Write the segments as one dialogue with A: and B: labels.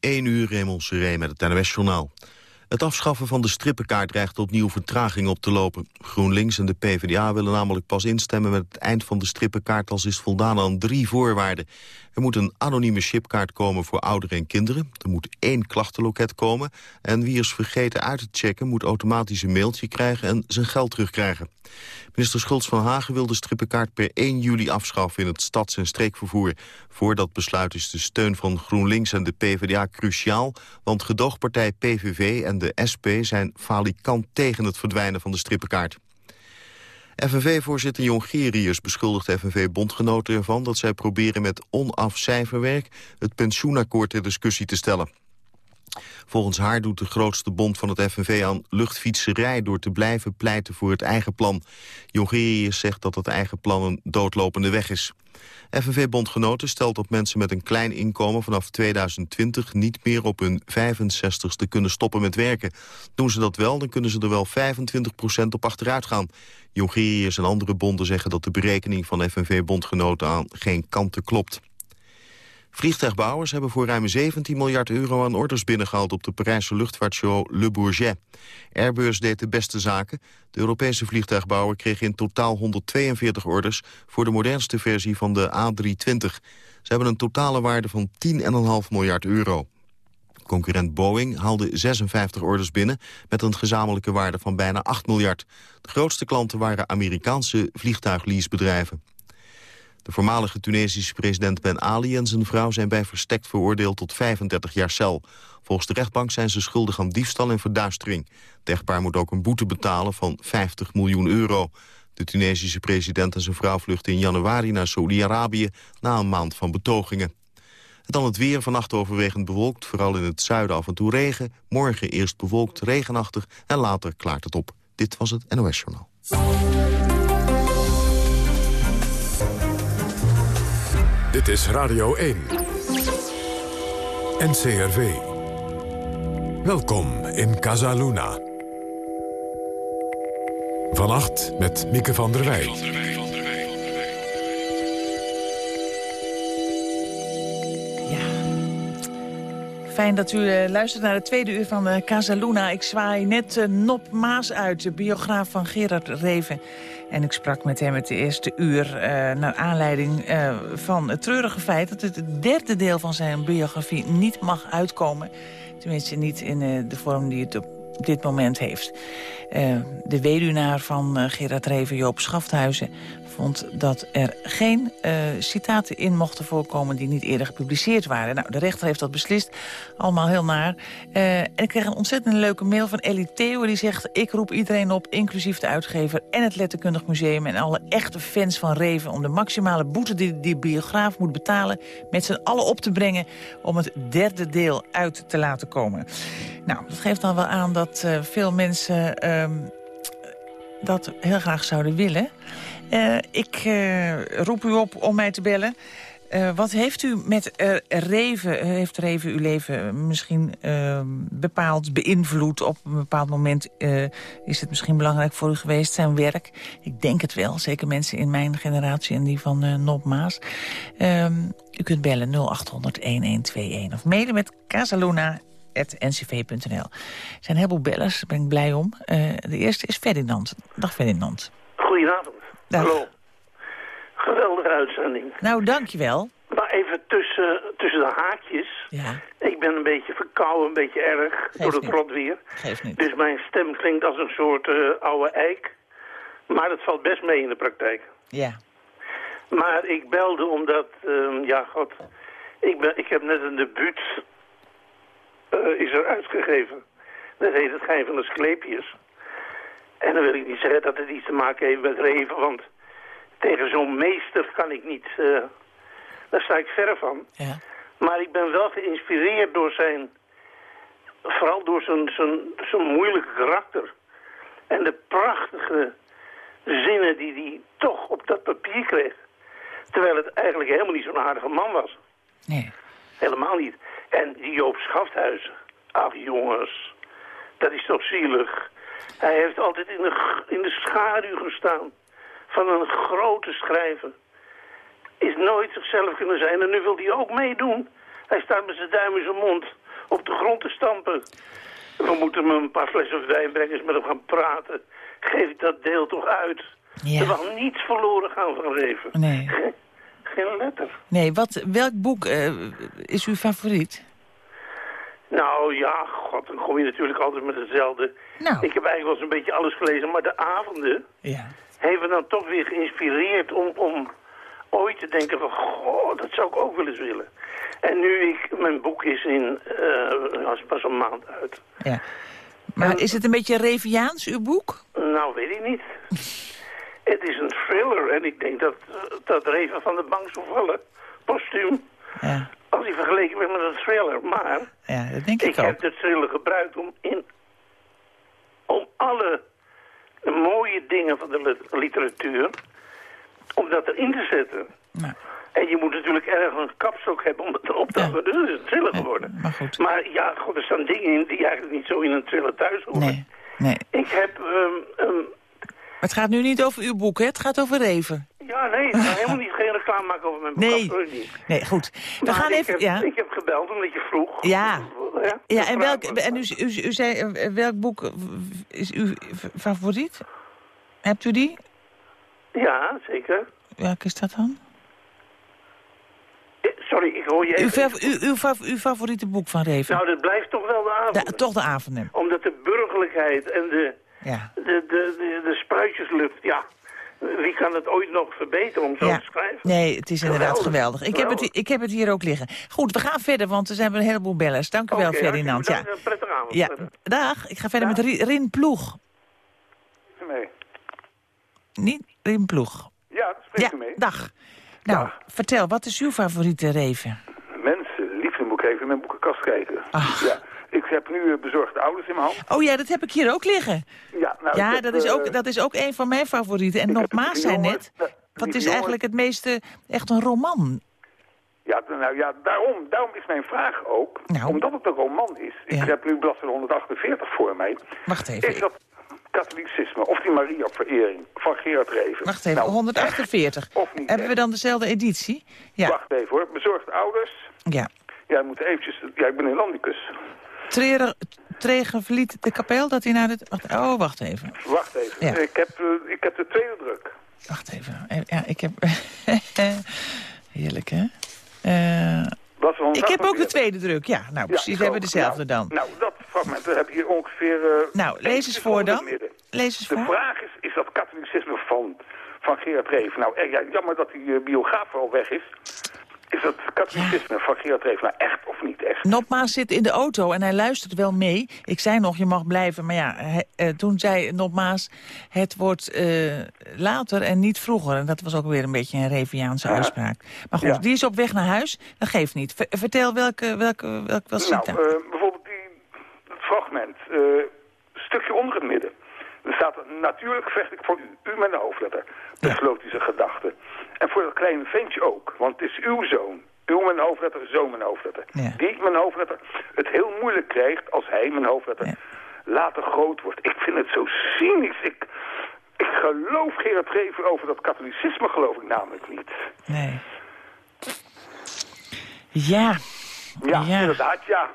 A: 1 uur Raymond Seré met het NOS-journaal. Het afschaffen van de strippenkaart dreigt opnieuw vertraging op te lopen. GroenLinks en de PvdA willen namelijk pas instemmen met het eind van de strippenkaart als is voldaan aan drie voorwaarden. Er moet een anonieme chipkaart komen voor ouderen en kinderen. Er moet één klachtenloket komen. En wie is vergeten uit te checken moet automatisch een mailtje krijgen en zijn geld terugkrijgen. Minister Schultz van Hagen wil de strippenkaart per 1 juli afschaffen in het stads- en streekvervoer. Voor dat besluit is de steun van GroenLinks en de PvdA cruciaal, want gedoogpartij PVV en de SP zijn falikant tegen het verdwijnen van de strippenkaart. FNV-voorzitter Jongerius beschuldigt FNV-bondgenoten ervan... dat zij proberen met onafcijferwerk het pensioenakkoord ter discussie te stellen. Volgens haar doet de grootste bond van het FNV aan luchtfietserij... door te blijven pleiten voor het eigen plan. Jongerius zegt dat het eigen plan een doodlopende weg is. FNV-bondgenoten stelt dat mensen met een klein inkomen vanaf 2020 niet meer op hun 65ste kunnen stoppen met werken. Doen ze dat wel, dan kunnen ze er wel 25% op achteruit gaan. Jongerius en andere bonden zeggen dat de berekening van FNV-bondgenoten aan geen kanten klopt. Vliegtuigbouwers hebben voor ruim 17 miljard euro aan orders binnengehaald op de Parijse luchtvaartshow Le Bourget. Airbus deed de beste zaken. De Europese vliegtuigbouwer kreeg in totaal 142 orders voor de modernste versie van de A320. Ze hebben een totale waarde van 10,5 miljard euro. Concurrent Boeing haalde 56 orders binnen met een gezamenlijke waarde van bijna 8 miljard. De grootste klanten waren Amerikaanse vliegtuigleasebedrijven. De voormalige Tunesische president Ben Ali en zijn vrouw zijn bij verstek veroordeeld tot 35 jaar cel. Volgens de rechtbank zijn ze schuldig aan diefstal en verduistering. Het moet ook een boete betalen van 50 miljoen euro. De Tunesische president en zijn vrouw vluchten in januari naar Saudi-Arabië... na een maand van betogingen. En dan het weer, vannacht overwegend bewolkt, vooral in het zuiden af en toe regen. Morgen eerst bewolkt, regenachtig en later klaart het op. Dit was het NOS Journaal.
B: Dit is Radio 1. NCRV. Welkom in Casa Luna. Vannacht met Mieke van der Wij.
C: Fijn dat u uh, luistert naar het tweede uur van uh, Casa Luna. Ik zwaai net uh, Nop Maas uit, de biograaf van Gerard Reven. En ik sprak met hem het eerste uur naar aanleiding van het treurige feit... dat het derde deel van zijn biografie niet mag uitkomen. Tenminste niet in de vorm die het op dit moment heeft. de weduwnaar van Gerard Reven, Joop Schafthuizen dat er geen uh, citaten in mochten voorkomen die niet eerder gepubliceerd waren. Nou, de rechter heeft dat beslist. Allemaal heel naar. Uh, en ik kreeg een ontzettend leuke mail van Ellie Theo. Die zegt, ik roep iedereen op, inclusief de uitgever en het Letterkundig Museum... en alle echte fans van Reven om de maximale boete die de biograaf moet betalen... met z'n allen op te brengen om het derde deel uit te laten komen. Nou, dat geeft dan wel aan dat uh, veel mensen... Um, dat heel graag zouden willen. Uh, ik uh, roep u op om mij te bellen. Uh, wat heeft u met Reven, heeft Reven uw leven misschien bepaald, beïnvloed? Op een bepaald moment is het misschien belangrijk voor u geweest, zijn werk? Ik denk het wel, zeker mensen in mijn generatie en die van uh, Nop Maas. Ehm, u kunt bellen 0800-1121 of mailen met casaluna.ncv.nl. Er zijn een heleboel bellers, daar ben ik blij om. de eerste is Ferdinand. Dag Ferdinand.
D: Goedenavond. Hallo. Geweldige uitzending.
C: Nou, dankjewel.
D: Maar even tussen, tussen de haakjes.
C: Ja.
D: Ik ben een beetje verkouden, een beetje erg door het rot weer.
C: Geeft niet.
D: Dus mijn stem klinkt als een soort uh, oude eik. Maar dat valt best mee in de praktijk.
C: Ja.
D: Maar ik belde omdat, uh, ja god, ik, ben, ik heb net een debuut uh, is er uitgegeven. Dat heet Het Geheim van de Skleepjes. En dan wil ik niet zeggen dat het iets te maken heeft met Reven, want tegen zo'n meester kan ik niet, uh, daar sta ik ver van.
C: Ja.
D: Maar ik ben wel geïnspireerd door zijn, vooral door zijn, zijn, zijn moeilijke karakter. En de prachtige zinnen die hij toch op dat papier kreeg. Terwijl het eigenlijk helemaal niet zo'n aardige man was.
C: Nee.
D: Helemaal niet. En die Joop Schafthuizen. Ach jongens, dat is toch zielig. Hij heeft altijd in de, in de schaduw gestaan van een grote schrijver. Is nooit zichzelf kunnen zijn en nu wil hij ook meedoen. Hij staat met zijn duim in zijn mond op de grond te stampen. We moeten hem een paar flessen wijn brengen, eens met hem gaan praten. Geef dat deel toch uit.
C: Ja.
D: Er mag niets verloren gaan van Reven.
C: Nee.
D: Geen, geen letter.
C: Nee, wat, welk boek eh, is uw favoriet?
D: Nou ja, god, dan kom je natuurlijk altijd met hetzelfde.
C: Nou.
D: Ik heb eigenlijk wel eens een beetje alles gelezen, maar de avonden
C: Ja.
D: me dan toch weer geïnspireerd om, om ooit te denken van, goh, dat zou ik ook wel eens willen. En nu ik, mijn boek is in, als pas een maand uit.
C: ja. Maar is het een beetje Reviaans, uw boek?
D: Nou, weet ik niet. Het is een thriller en ik denk dat, dat Reven van de bank zou vallen, postuum,
C: Ja,
D: vergeleken wordt met een thriller. Maar
C: ja dat denk ik,
D: ik
C: ook.
D: heb de thriller gebruikt om, in, om alle mooie dingen van de li- literatuur, om dat erin te zetten.
C: Nou,
D: En je moet natuurlijk erg een kapstok hebben om dat op te
C: Ja.
D: houden. Dus het is een thriller geworden.
C: maar goed.
D: Maar ja, god, er staan dingen in die eigenlijk niet zo in een thriller thuis horen.
C: Nee, nee.
D: Ik heb... ehm, ehm,
C: Maar het gaat nu niet over uw boek, hè? Het gaat over Reven.
D: ja, nee, helemaal niet geen reclame maken over mijn boek.
C: Nee. Nee, goed. We
D: Maar
C: gaan
D: ik
C: even...
D: Heb,
C: Ja,
D: Ik heb gebeld omdat je vroeg.
C: Ja.
D: Ja,
C: en, welk, en u, u, u zei, eh, welk boek is uw favoriet? Hebt u die?
D: Ja, zeker.
C: Welk is dat dan?
D: Eh, Sorry, ik hoor je
C: Uw,
D: even.
C: uw, uw, fav- uw favoriete boek van Reven?
D: Nou, dat blijft toch wel de avond.
C: Toch de avond.
D: Omdat de burgerlijkheid en de,
C: Ja.
D: de, de, de, de spruitjeslucht, ja... Wie kan het ooit nog verbeteren om zo
C: ja.
D: te schrijven?
C: Nee, het is inderdaad
D: Geweldig.
C: geweldig. Ik heb, het, ik heb het hier ook liggen. Goed, we gaan verder, want er zijn een heleboel bellers. Dank u wel, Ferdinand. Ja.
D: Een prettige avond.
C: Ja, dag. Ik ga verder met Ri- Rin Ploeg.
E: Nee.
C: Niet Rin Ploeg.
E: Ja, dat spreekt
C: Ja,
E: u mee.
C: dag. Nou,
E: Dag.
C: vertel, wat is uw favoriete Reven?
E: Mensen, liefde moet ik even in mijn boekenkast kijken.
C: Ach.
E: Ja, ik heb nu eh, bezorgde ouders in mijn hand.
C: Oh ja, dat heb ik hier ook liggen.
E: Ja, nou,
C: Ja,
E: heb,
C: dat is,
E: eh,
C: ook, dat is ook een van mijn favorieten. En
E: een
C: Maas zei net,
E: eh,
C: wat is eigenlijk het meeste, echt een roman.
E: Ja, nou ja, daarom, daarom is mijn vraag ook,
C: Nou.
E: omdat het een roman is. Ik heb nu bladzijde 148 voor mij.
C: Wacht even.
E: Is dat katholicisme of die Maria-verering van Gerard Reven?
C: Wacht even,
E: Nou,
C: 148.
E: echt Of niet
C: Hebben we dan dezelfde editie? Ja,
E: Wacht even hoor, bezorgde ouders.
C: ja.
E: Ik moet eventjes, ja, ik ben in Landicus.
C: Treren, Tregen verliet de kapel dat hij naar de... Wacht, oh, wacht even.
E: Wacht even,
C: Ja.
E: ik, heb, eh, ik heb de tweede druk.
C: Wacht even. Eh, Ja, ik heb... Heerlijk, hè? Eh, ik heb ook de
E: 148.
C: tweede druk. Ja, nou precies.
E: ik
C: we hebben dezelfde
E: nou,
C: dan.
E: Nou, dat fragment heb je hier ongeveer... eh,
C: Nou, lees eens voor dan. Lees eens
E: De
C: voor.
E: vraag is, is dat katholicisme van, van Gerard Reven... Nou, ja, jammer dat die biograaf al weg is. Is dat katholicisme van Gerard Reven nou echt of niet echt?
C: Nopmaas zit in de auto en hij luistert wel mee. Ik zei nog, je mag blijven. Maar ja, eh, toen zei Nopmaas, het wordt eh, later en niet vroeger. En dat was ook weer een beetje een Reviaanse
E: Ja.
C: uitspraak. Maar goed,
E: Ja.
C: die is op weg naar huis. Dat geeft niet. Ver- vertel welke, welke, welke was
E: Nou, eh, bijvoorbeeld die, het fragment, stukje onder het midden. Er staat, natuurlijk vecht ik voor u, u met een hoofdletter. Besloot hij zijn gedachte. En voor dat kleine ventje ook, want het is uw zoon. U met een hoofdletter, met een hoofdletter.
C: Ja.
E: Die een hoofdletter het heel moeilijk krijgt als hij een hoofdletter
C: Ja.
E: later groot wordt. Ik vind het zo cynisch. Ik, ik geloof Gerard Reven over dat katholicisme geloof ik namelijk niet.
C: Nee. Ja.
E: Ja,
C: Ja.
E: inderdaad, ja.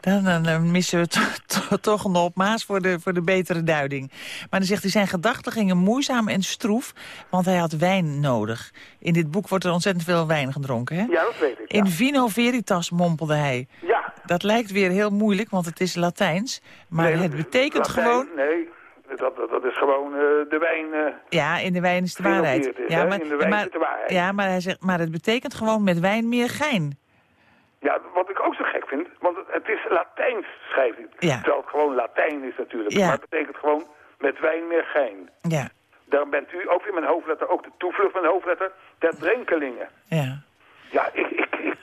C: Dan, dan, dan missen we to- to- toch een opmaas voor de, voor de betere duiding. Maar dan zegt hij, zijn gedachten gingen moeizaam en stroef, want hij had wijn nodig. In dit boek wordt er ontzettend veel wijn gedronken, hè?
E: Ja, dat weet ik.
C: In vino veritas, mompelde hij.
E: ja.
C: Dat lijkt weer heel moeilijk, want het is Latijns. Maar
E: Nee,
C: het
E: is
C: betekent
E: Latijn.
C: gewoon...
E: Nee, dat, dat, dat is gewoon eh, de wijn... eh,
C: Ja, in de wijn is de waarheid. ja,
E: hè?
C: maar,
E: In de wijn
C: maar,
E: zit de waarheid.
C: Ja, maar hij zegt, maar het betekent gewoon met wijn meer gein.
E: Ja, wat ik ook zo gek vind, want het, is Latijns, schrijft hij.
C: Ja.
E: Terwijl het gewoon Latijn is natuurlijk.
C: Ja.
E: Maar het betekent gewoon met wijn meer gein.
C: Ja,
E: Daarom bent u ook met een hoofdletter, ook de toevlucht met een hoofdletter, der drenkelingen.
C: ja.
E: Ja, ik, ik, ik,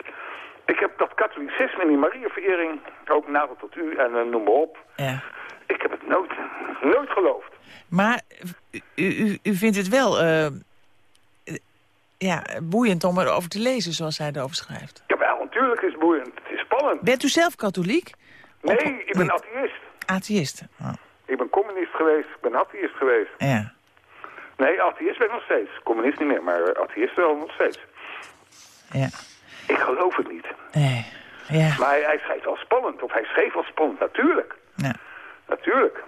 E: ik heb dat katholicisme en die Mariaverering, ook nader tot u en eh, noem maar op.
C: ja.
E: Ik heb het nooit, nooit geloofd.
C: Maar u, u, u vindt het wel eh, ja, boeiend om erover te lezen, zoals hij erover schrijft.
E: Ja, wel, natuurlijk is het boeiend. Het is spannend.
C: Bent u zelf katholiek?
E: Nee,
C: Of-
E: ik ben atheïst.
C: Atheïst. Oh,
E: Ik ben communist geweest, ik ben atheïst geweest.
C: ja.
E: Nee, atheïst ben ik nog steeds. Communist niet meer, maar atheïst wel nog steeds.
C: Ja.
E: Ik geloof het niet.
C: Nee. Ja.
E: Maar hij, hij schrijft wel spannend, of hij schreef wel spannend, natuurlijk.
C: Ja.
E: Natuurlijk.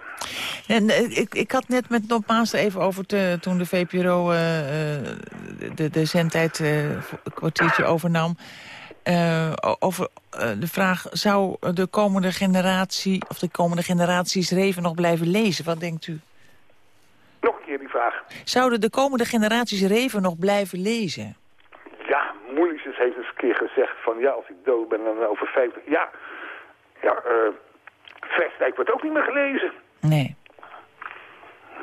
C: En, eh, ik, ik had net met Nop Maas er even over te, toen de VPRO eh, eh, de, de zendtijd een kwartiertje overnam. over de vraag, zou de komende generatie, of de komende generaties Reven nog blijven lezen? Wat denkt u?
E: Nog een keer die vraag.
C: Zouden de komende generaties Reven nog blijven lezen?
E: Ja, Moelies heeft eens een keer gezegd van ja, als ik dood ben dan over 50 Ja, ja, eh Vestdijk wordt ook niet meer gelezen.
C: Nee.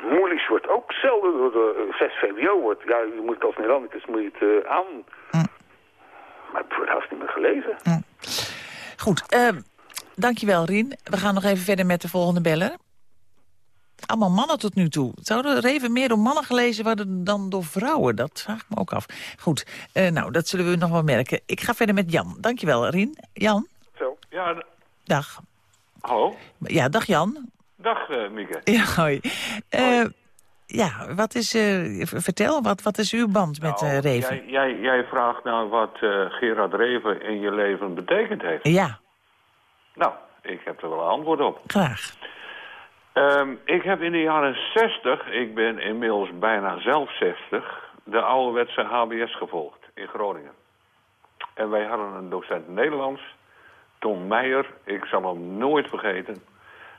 E: Moelies wordt ook zelden door de 6 VWO wordt. Ja, je moet als Nederlandicus moet je het eh, aan.
C: Hm.
E: Maar het wordt haast niet meer gelezen.
C: Goed, eh, dankjewel Rien. We gaan nog even verder met de volgende beller. Allemaal mannen tot nu toe. Zouden Reven meer door mannen gelezen worden dan door vrouwen? Dat vraag ik me ook af. Goed, eh, nou, dat zullen we nog wel merken. Ik ga verder met Jan. Dankjewel, Rien. Jan,
E: Zo.
F: Ja,
C: dag.
F: hallo.
C: Ja, dag Jan.
F: Dag, eh Mieke.
C: Ja, hoi. Eh,
F: Hoi.
C: ja, wat is, eh, vertel, wat, wat is uw band met
F: Nou,
C: Reven?
F: Jij, jij, jij vraagt naar wat Gerard Reven in je leven betekend heeft.
C: Ja,
F: Nou, ik heb er wel een antwoord op.
C: graag.
F: Ehm, ik heb in de jaren 60, ik ben inmiddels bijna zelf 60, de ouderwetse HBS gevolgd in Groningen. En wij hadden een docent Nederlands, Tom Meijer, ik zal hem nooit vergeten,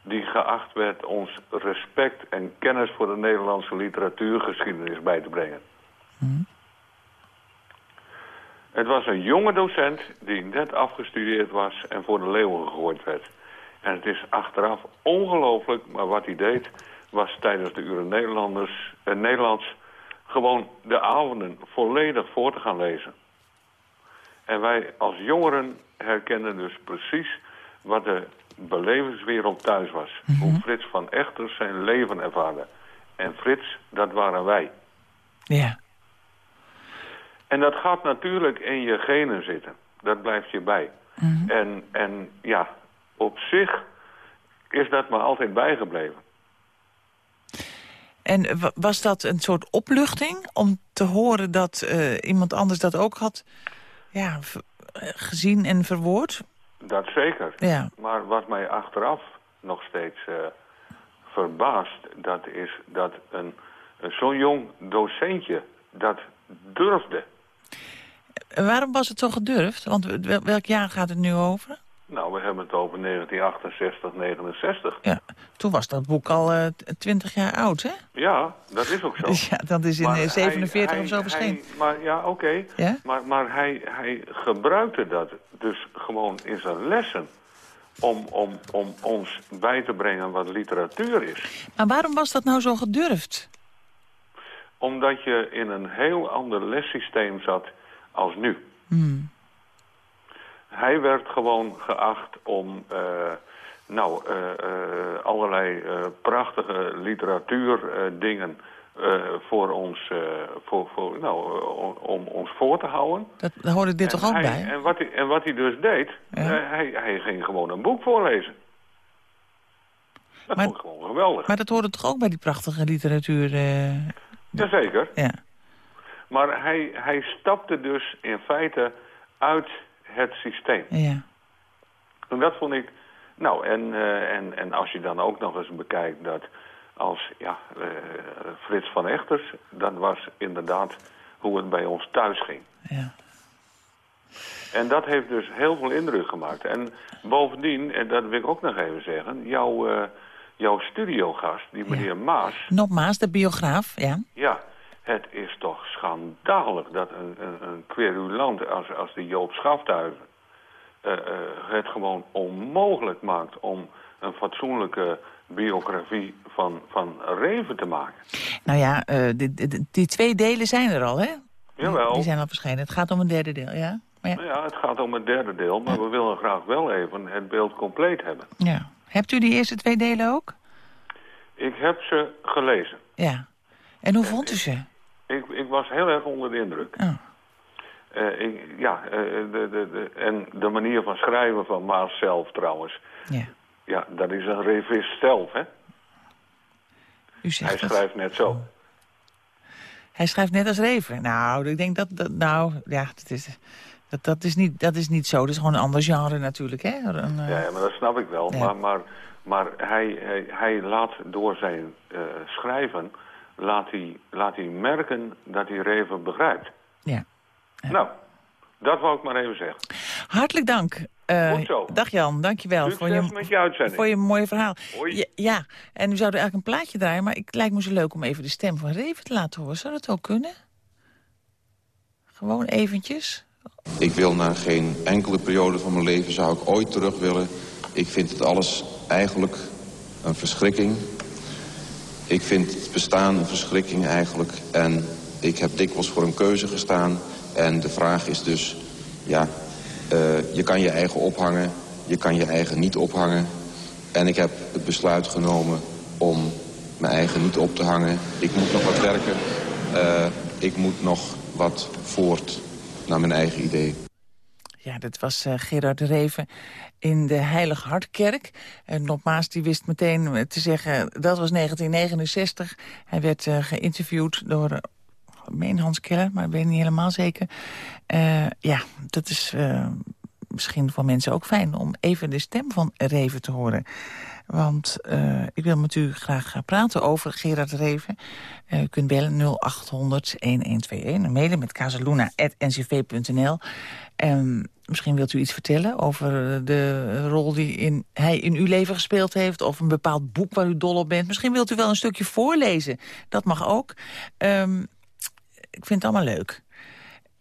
F: die geacht werd ons respect en kennis voor de Nederlandse literatuurgeschiedenis bij te brengen. Het was een jonge docent die net afgestudeerd was en voor de leeuwen gegooid werd. En het is achteraf ongelooflijk, maar wat hij deed was tijdens de uren Nederlanders, eh, Nederlands gewoon de avonden volledig voor te gaan lezen. En wij als jongeren herkenden dus precies wat de belevingswereld thuis was. Hoe Frits van Echters zijn leven ervaarde. En Frits, dat waren wij.
C: Ja,
F: En dat gaat natuurlijk in je genen zitten. Dat blijft je bij. en, en ja, op zich is dat me altijd bijgebleven.
C: en wa- was dat een soort opluchting om te horen dat eh, iemand anders dat ook had ja, eh, gezien en verwoord?
F: Dat zeker.
C: Ja.
F: Maar wat mij achteraf nog steeds eh, verbaast... dat is dat een, een zo'n jong docentje dat durfde.
C: Waarom was het zo gedurfd? Want wel- welk jaar gaat het nu over?
F: Nou, we hebben het over 1968, 69.
C: Ja, toen was dat boek al eh, twintig jaar oud, hè?
F: Ja, dat is ook zo.
C: Ja, dat is in
F: Maar
C: eh,
F: hij-
C: 47
F: hij-
C: of zo verschenen.
F: maar ja, oké.
C: Ja?
F: Maar, maar hij, hij gebruikte dat dus gewoon in zijn lessen... Om, om, om ons bij te brengen wat literatuur is.
C: Maar waarom was dat nou zo gedurfd?
F: Omdat je in een heel ander lessysteem zat als nu.
C: Hmm.
F: Hij werd gewoon geacht om eh, nou, eh, eh, allerlei prachtige literatuurdingen voor ons, voor, voor, nou, om ons voor te houden.
C: Dat, daar hoorde dit
F: En
C: toch ook
F: hij-
C: bij?
F: En wat, hij, en wat hij dus deed,
C: Ja.
F: hij, hij ging gewoon een boek voorlezen. Dat
C: Maar-
F: vond ik gewoon geweldig.
C: Maar dat hoorde toch ook bij die prachtige literatuur?
F: Jazeker.
C: ja.
F: Maar hij, hij stapte dus in feite uit het systeem.
C: ja.
F: En dat vond ik... Nou, en, eh, en, en als je dan ook nog eens bekijkt dat als ja, eh, Frits van Echters... dat was inderdaad hoe het bij ons thuis ging.
C: ja.
F: En dat heeft dus heel veel indruk gemaakt. En bovendien, en dat wil ik ook nog even zeggen... jouw, eh, jouw studiogast, die meneer Maas...
C: Nogmaals, de biograaf, ja.
F: Ja, het is toch schandalig dat een, een, een querulant als, als de Joop Schafthuizen... eh, eh, het gewoon onmogelijk maakt om een fatsoenlijke biografie van, van Reven te maken.
C: Nou ja, eh, die, die, die twee delen zijn er al, hè?
F: Jawel.
C: Die zijn al verschenen. Het gaat om een derde deel, ja? Maar ja.
F: Nou ja, het gaat om het derde deel, maar we willen graag wel even het beeld compleet hebben.
C: ja. Hebt u die eerste twee delen ook?
F: Ik heb ze gelezen.
C: Ja. En hoe vond u ze?
F: Ik, ik was heel erg onder de indruk.
C: Oh.
F: Eh, ik, ja, eh, de, de, de, en de manier van schrijven van Maas zelf trouwens.
C: Ja.
F: Ja, dat is een revist zelf, hè?
C: U zegt
F: Hij
C: dat.
F: schrijft net zo.
C: Hij schrijft net als Reven. Nou, ik denk dat... dat nou, ja, het is, Dat, dat, is niet, dat is niet zo. Dat is gewoon een ander genre natuurlijk. Hè? Een,
F: ja, ja, maar dat snap ik wel. Maar, maar, maar hij, hij, hij laat door zijn schrijven... Laat hij, laat hij merken dat hij Reven begrijpt.
C: Ja.
F: Nou, dat wou ik maar even zeggen.
C: Hartelijk dank.
F: Goed zo.
C: Dag Jan, dankjewel
F: voor je, met je uitzending.
C: voor je mooie verhaal.
F: Hoi.
C: Ja, en nu zouden eigenlijk een plaatje draaien... maar het lijkt me zo leuk om even de stem van Reven te laten horen. Zou dat ook kunnen? Gewoon eventjes.
G: Ik wil naar geen enkele periode van mijn leven zou ik ooit terug willen. Ik vind het alles eigenlijk een verschrikking. Ik vind het bestaan een verschrikking eigenlijk. En ik heb dikwijls voor een keuze gestaan. En de vraag is dus, ja, uh, je kan je eigen ophangen. Je kan je eigen niet ophangen. En ik heb het besluit genomen om mijn eigen niet op te hangen. Ik moet nog wat werken. Uh, ik moet nog wat voort naar mijn eigen idee.
C: Ja, dat was uh, Gerard Reven in de Heilig Hartkerk. En Nop die wist meteen te zeggen, dat was 1969. Hij werd uh, geïnterviewd door, uh, Hans Keller, maar ik weet niet helemaal zeker. Ja, dat is misschien voor mensen ook fijn om even de stem van Reven te horen. Want ik wil met u graag praten over Gerard Reven. Uh, u kunt bellen 0800-1121 en mailen met casaluna.ncv.nl. En misschien wilt u iets vertellen over de rol die in, hij in uw leven gespeeld heeft... of een bepaald boek waar u dol op bent. Misschien wilt u wel een stukje voorlezen. Dat mag ook. Um, ik vind het allemaal leuk.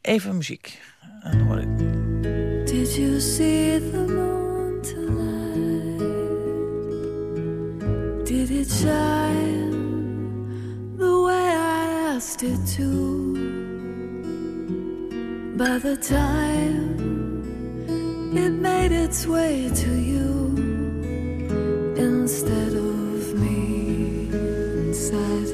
C: Even muziek. Dan hoor ik.
H: Did you see the moon tonight? Did it shine the way I asked it to? By the time it made its way to you instead of me inside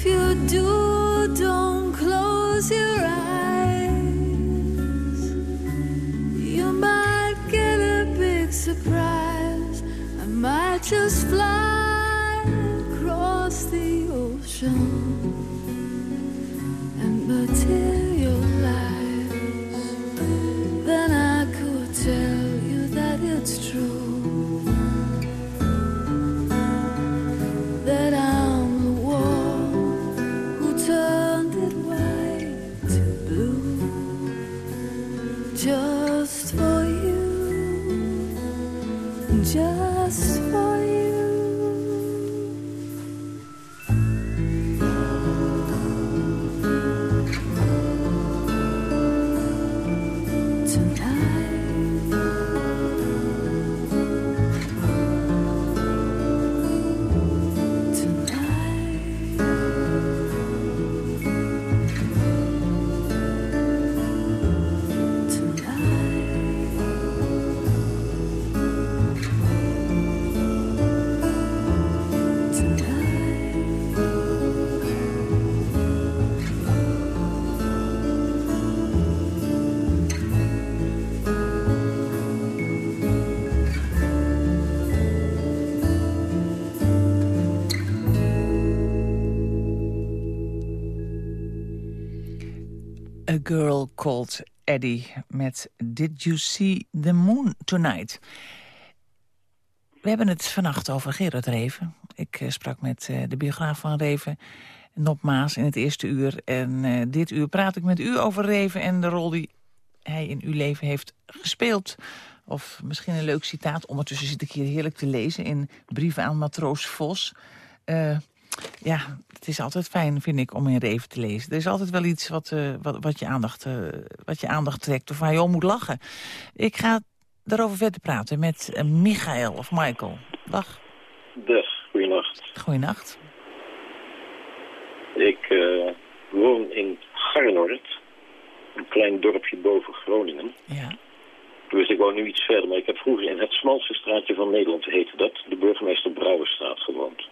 H: if you do, don't close your eyes. You might get a big surprise. I might just fly across the ocean and materialize.
C: Girl Called Eddie met Did You See the Moon Tonight? We hebben het vannacht over Gerard Reven. Ik eh, sprak met eh, de biograaf van Reven, Nop Maas, in het eerste uur. En eh, dit uur praat ik met u over Reven en de rol die hij in uw leven heeft gespeeld. Of misschien een leuk citaat. Ondertussen zit ik hier heerlijk te lezen in brieven aan matroos Vos. Ja, het is altijd fijn, vind ik, om in Reven te lezen. Er is altijd wel iets wat, eh, wat, wat, je, aandacht, eh, wat je aandacht trekt of waar je om moet lachen. Ik ga daarover verder praten met eh, Michael of Michael. Dag.
I: Dag, goeienacht.
C: Goeienacht.
I: Ik woon in Garnoord, een klein dorpje boven Groningen.
C: Ja.
I: Dus ik woon nu iets verder, maar ik heb vroeger in het smalste straatje van Nederland, heette dat, de burgemeester Brouwersstraat gewoond.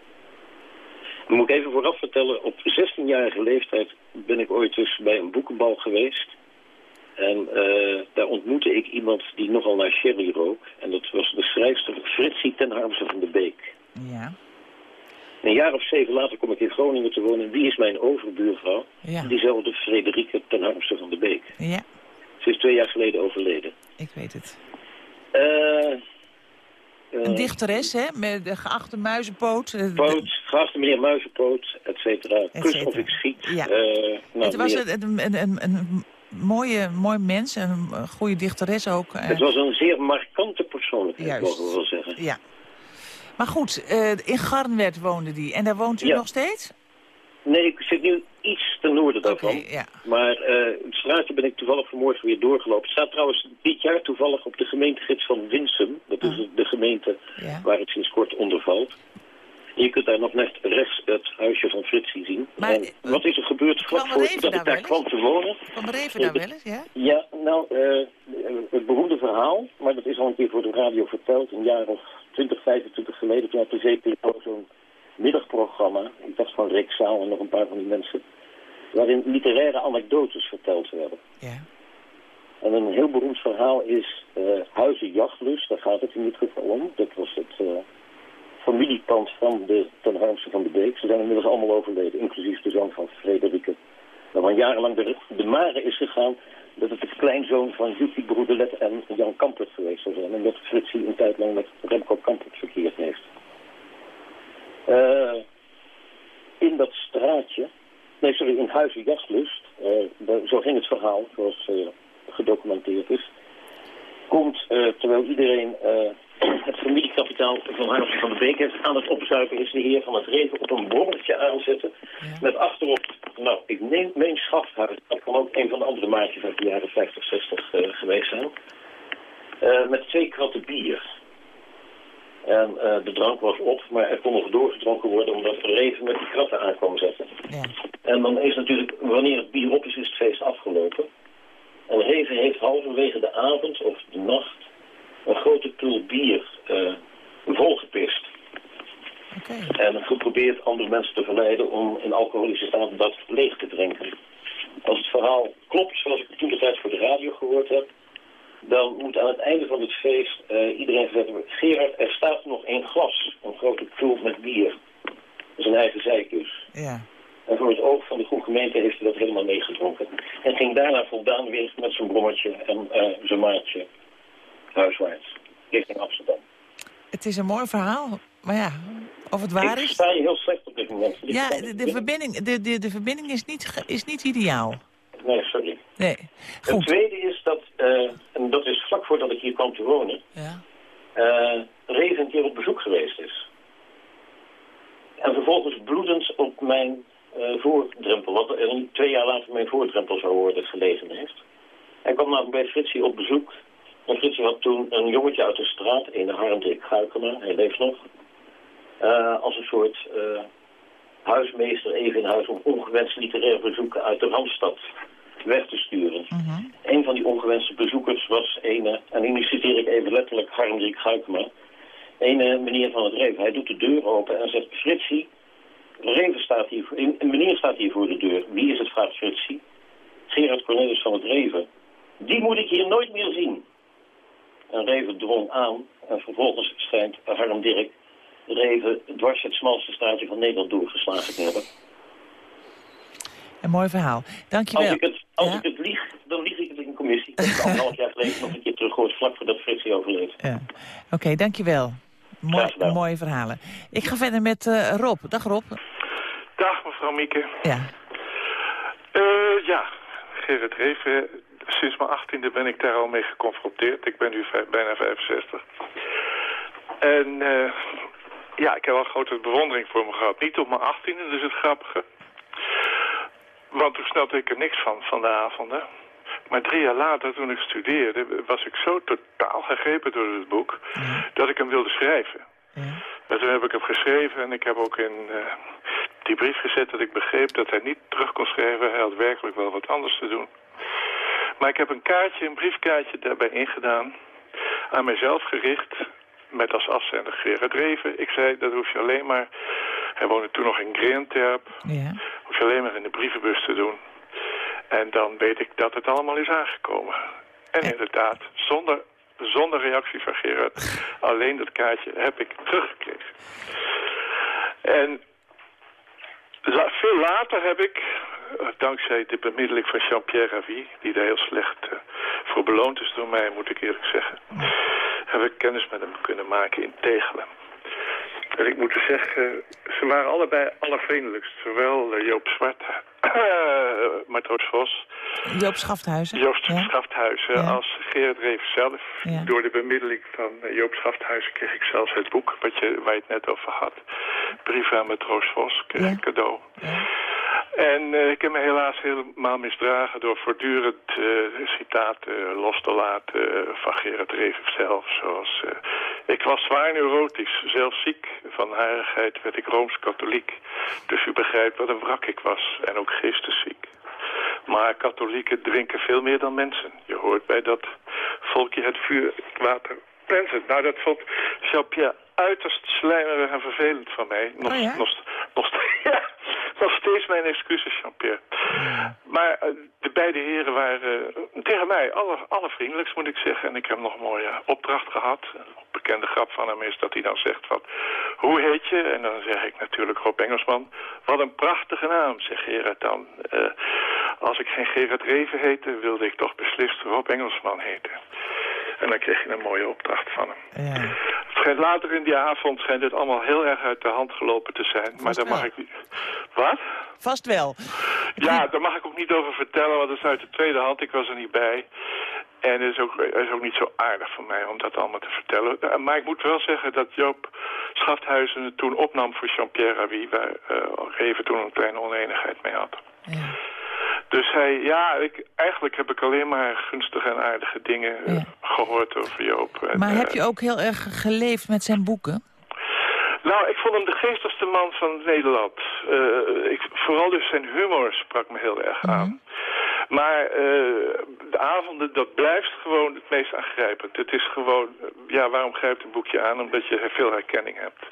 I: Dan moet ik even vooraf vertellen, op 16-jarige leeftijd ben ik ooit dus bij een boekenbal geweest. En eh, daar ontmoette ik iemand die nogal naar sherry rook. En dat was de schrijfster Fritsie ten Harmse van de Beek.
C: Ja.
I: Een jaar of zeven later kom ik in Groningen te wonen. En wie is mijn overbuurvrouw?
C: Ja.
I: Diezelfde Frederike ten Harmse van de Beek.
C: Ja,
I: Ze is twee jaar geleden overleden.
C: ik weet het.
I: Eh,
C: Een dichteres, hè, met de geachte muizenpoot. eh, de-
I: Poot, geachte meneer Muizenpoot, et cetera. Kus of ik schiet.
C: Ja.
I: Eh, nou,
C: het was een, een, een, een, mooie, mooi mens en een goede dichteres ook. eh.
I: het was een zeer markante persoonlijkheid,
C: Juist.
I: mogen we wel zeggen.
C: Ja. Maar goed, eh, in Garnwerd woonde die. En daar woont u
I: Ja.
C: nog steeds?
I: Nee, ik zit nu iets ten noorden daarvan.
C: Ja.
I: Maar eh, het straatje ben ik toevallig vanmorgen weer doorgelopen. Het staat trouwens dit jaar toevallig op de gemeentegids van Winsum. Dat is
C: Ah.
I: de gemeente
C: Ja.
I: waar het sinds kort onder valt. Je kunt daar nog net rechts het huisje van Fritsie zien.
C: Maar,
I: en
C: eh,
I: wat is er gebeurd vlak voor dat ik daar kwam te wonen?
C: Kwam er even wel eens, ja?
I: Ja, nou, eh, het beroemde verhaal, maar dat is al een keer voor de radio verteld, een jaar of 20, 25 geleden, toen had de VPRO zo'n middagprogramma, ik dacht van Rick Zaal en nog een paar van die mensen, waarin literaire anekdotes verteld werden.
C: Ja.
I: En een heel beroemd verhaal is eh Huizen Jachtlust, daar gaat het in dit geval om. Dat was het familiepand van de Ten Harmse van de Beek. Ze zijn inmiddels allemaal overleden, inclusief de zoon van Frederike. Waarvan jarenlang de, de mare is gegaan dat het de kleinzoon van Juppie Broederlet en Jan Kampert geweest zou zijn. En dat Fritsie een tijd lang met Remco Kampert verkeerd heeft. Eh, in dat straatje, nee sorry, in Huizen Jachtlust, eh, daar- zo ging het verhaal, zoals eh, gedocumenteerd is, komt, eh, terwijl iedereen eh, het familiekapitaal van Harmsen van de Beek heeft aan het opzuipen, is de heer van het Reven op een borreltje aanzetten. Met achterop, nou, ik neem mijn schafthuis, dat kan ook een van de andere maatjes uit de jaren 50, 60 eh, geweest zijn. Eh, met twee kratten bier. En eh, de drank was op, maar er kon nog doorgedronken worden omdat er Reven met die kratten aan kwam zetten.
C: ja.
I: En dan is natuurlijk, wanneer het bier op is, is het feest afgelopen. En Reven heeft halverwege de avond of de nacht een grote pul bier eh, volgepist.
C: Oké.
I: En geprobeerd andere mensen te verleiden om in alcoholische staat dat leeg te drinken. Als het verhaal klopt, zoals ik het toen de tijd voor de radio gehoord heb, dan moet aan het einde van het feest eh, iedereen zeggen, Gerard, er staat nog één glas, een grote pul met bier. Een eigen zeik dus.
C: Ja.
I: En voor het oog van de goede gemeente heeft hij dat helemaal meegedronken. En ging daarna voldaan weer met zijn brommertje en eh, zijn maatje huiswaarts, richting Amsterdam.
C: Het is een mooi verhaal. Maar ja, of het waar
I: Ik
C: is...
I: sta je heel slecht op dit moment.
C: Ja, de, de, verbinding, de, de, de verbinding is niet, is niet ideaal.
I: Nee, sorry.
C: Nee.
I: Het tweede is dat, eh, en dat is vlak voordat ik hier kwam te wonen,
C: Ja.
I: eh Reven een keer op bezoek geweest is. En vervolgens bloedend op mijn eh, voordrempel, wat er twee jaar later mijn voordrempel zou worden gelegen heeft. Hij kwam namelijk bij Fritsie op bezoek. En Fritsie had toen een jongetje uit de straat, een Harmdrik Guikema, hij leeft nog, als een soort huismeester even in huis om ongewenst literair bezoeken uit de Randstad weg te sturen.
C: Mhm.
I: Een van die ongewenste bezoekers was een, en nu citeer ik even letterlijk Harmdrik Guikema, een meneer van het Reven. Hij doet de deur open en zegt, Fritsie, Reven staat hier, een meneer staat hier voor de deur. Wie is het, vraagt Fritsie. Gerard Cornelis van het Reven. Die moet ik hier nooit meer zien. En Reven drong aan en vervolgens schijnt Harm Dirk Reven dwars het smalste straatje van Nederland doorgeslagen te hebben.
C: Een mooi verhaal.
I: Als
C: Dankjewel.
I: ik het Als
C: Ja.
I: ik het lieg, dan lieg ik het in commissie. Dat heb ik anderhalf jaar geleden nog een keer teruggehoord, vlak voordat Fritsie overleed.
C: Ja. Oké, dankjewel. Mooi, mooie verhalen. Ik ga verder met eh, Rob. Dag Rob.
J: Dag mevrouw Mieke.
C: Ja.
J: Eh, ja, Gerrit Reven. Sinds mijn achttiende ben ik daar al mee geconfronteerd. Ik ben nu bijna 65. En eh, ja, ik heb wel grote bewondering voor me gehad. Niet op mijn achttiende, is het grappige. Want toen snapte ik er niks van, van de avonden. Maar drie jaar later, toen ik studeerde, was ik zo totaal gegrepen door het boek... dat ik hem wilde schrijven. Maar toen heb ik hem geschreven en ik heb ook in eh, die brief gezet dat ik begreep dat hij niet terug kon schrijven. Hij had werkelijk wel wat anders te doen. Maar ik heb een kaartje, een briefkaartje daarbij ingedaan, aan mijzelf gericht, met als afzender Gerard Reven. Ik zei, dat hoef je alleen maar, hij woonde toen nog in Greenterp,
C: Ja.
J: hoef je alleen maar in de brievenbus te doen. En dan weet ik dat het allemaal is aangekomen. En inderdaad, zonder, zonder reactie van Gerard, alleen dat kaartje heb ik teruggekregen. En la- veel later heb ik, eh, dankzij de bemiddeling van Jean-Pierre Ravi, die daar heel slecht eh, voor beloond is door mij, moet ik eerlijk zeggen, heb ik kennis met hem kunnen maken in Tegelen. En ik moet dus zeggen, ze waren allebei allervriendelijkst. Zowel eh, Joop Zwart, Matroos Vos,
C: Joop Schafthuizen. Ja.
J: Schafthuizen
C: Ja.
J: als Gerard Reven zelf.
C: Ja.
J: Door de bemiddeling van eh, Joop Schafthuizen kreeg ik zelfs het boek wat je, waar je het net over had. Brief aan Matroos Vos, kreeg
C: Ja.
J: cadeau. En eh, ik heb me helaas helemaal misdragen door voortdurend eh, citaten los te laten eh, van Gerard Reven zelf. Zoals, ik was zwaar neurotisch, zelfs ziek. Van harigheid werd ik Rooms-katholiek. Dus u begrijpt wat een wrak ik was en ook geestesziek. Maar katholieken drinken veel meer dan mensen. Je hoort bij dat volkje het vuur, het water, mensen. Nou, dat vond Jean-Pierre uiterst slijmerig en vervelend van mij. Nog,
C: Oh ja?
J: nog, nog, ja, nog steeds mijn excuses, Jean-Pierre. Maar eh, de beide heren waren eh, tegen mij aller, allervriendelijkst, moet ik zeggen. En ik heb nog een mooie opdracht gehad. Een bekende grap van hem is dat hij dan zegt van... Hoe heet je? En dan zeg ik natuurlijk Rob Engelsman. Wat een prachtige naam, zegt Gerard dan. Eh, als ik geen Gerard Reven heette, wilde ik toch beslist Rob Engelsman heten. En dan kreeg je een mooie opdracht van hem.
C: Ja.
J: Het schijnt later in die avond schijnt het allemaal heel erg uit de hand gelopen te zijn. maar daar mag ik niet... Wat?
C: Vast wel.
J: Ja, daar mag ik ook niet over vertellen, want het is uit de tweede hand. Ik was er niet bij. En het is ook, het is ook niet zo aardig voor mij om dat allemaal te vertellen. Eh, Maar ik moet wel zeggen dat Joop Schafthuizen het toen opnam voor Jean-Pierre Ravi... waar uh, Reven toen een kleine oneenigheid mee had.
C: Ja.
J: Dus hij, ja, ik, eigenlijk heb ik alleen maar gunstige en aardige dingen
C: Ja.
J: gehoord over Joop. En,
C: Maar heb
J: uh,
C: je ook heel erg geleefd met zijn boeken?
J: Nou, ik vond hem de geestigste man van Nederland. Uh, ik, vooral dus zijn humor sprak me heel erg aan. Maar uh, de avonden, dat blijft gewoon het meest aangrijpend. Het is gewoon, ja, waarom grijpt een boekje aan? Omdat je veel herkenning hebt.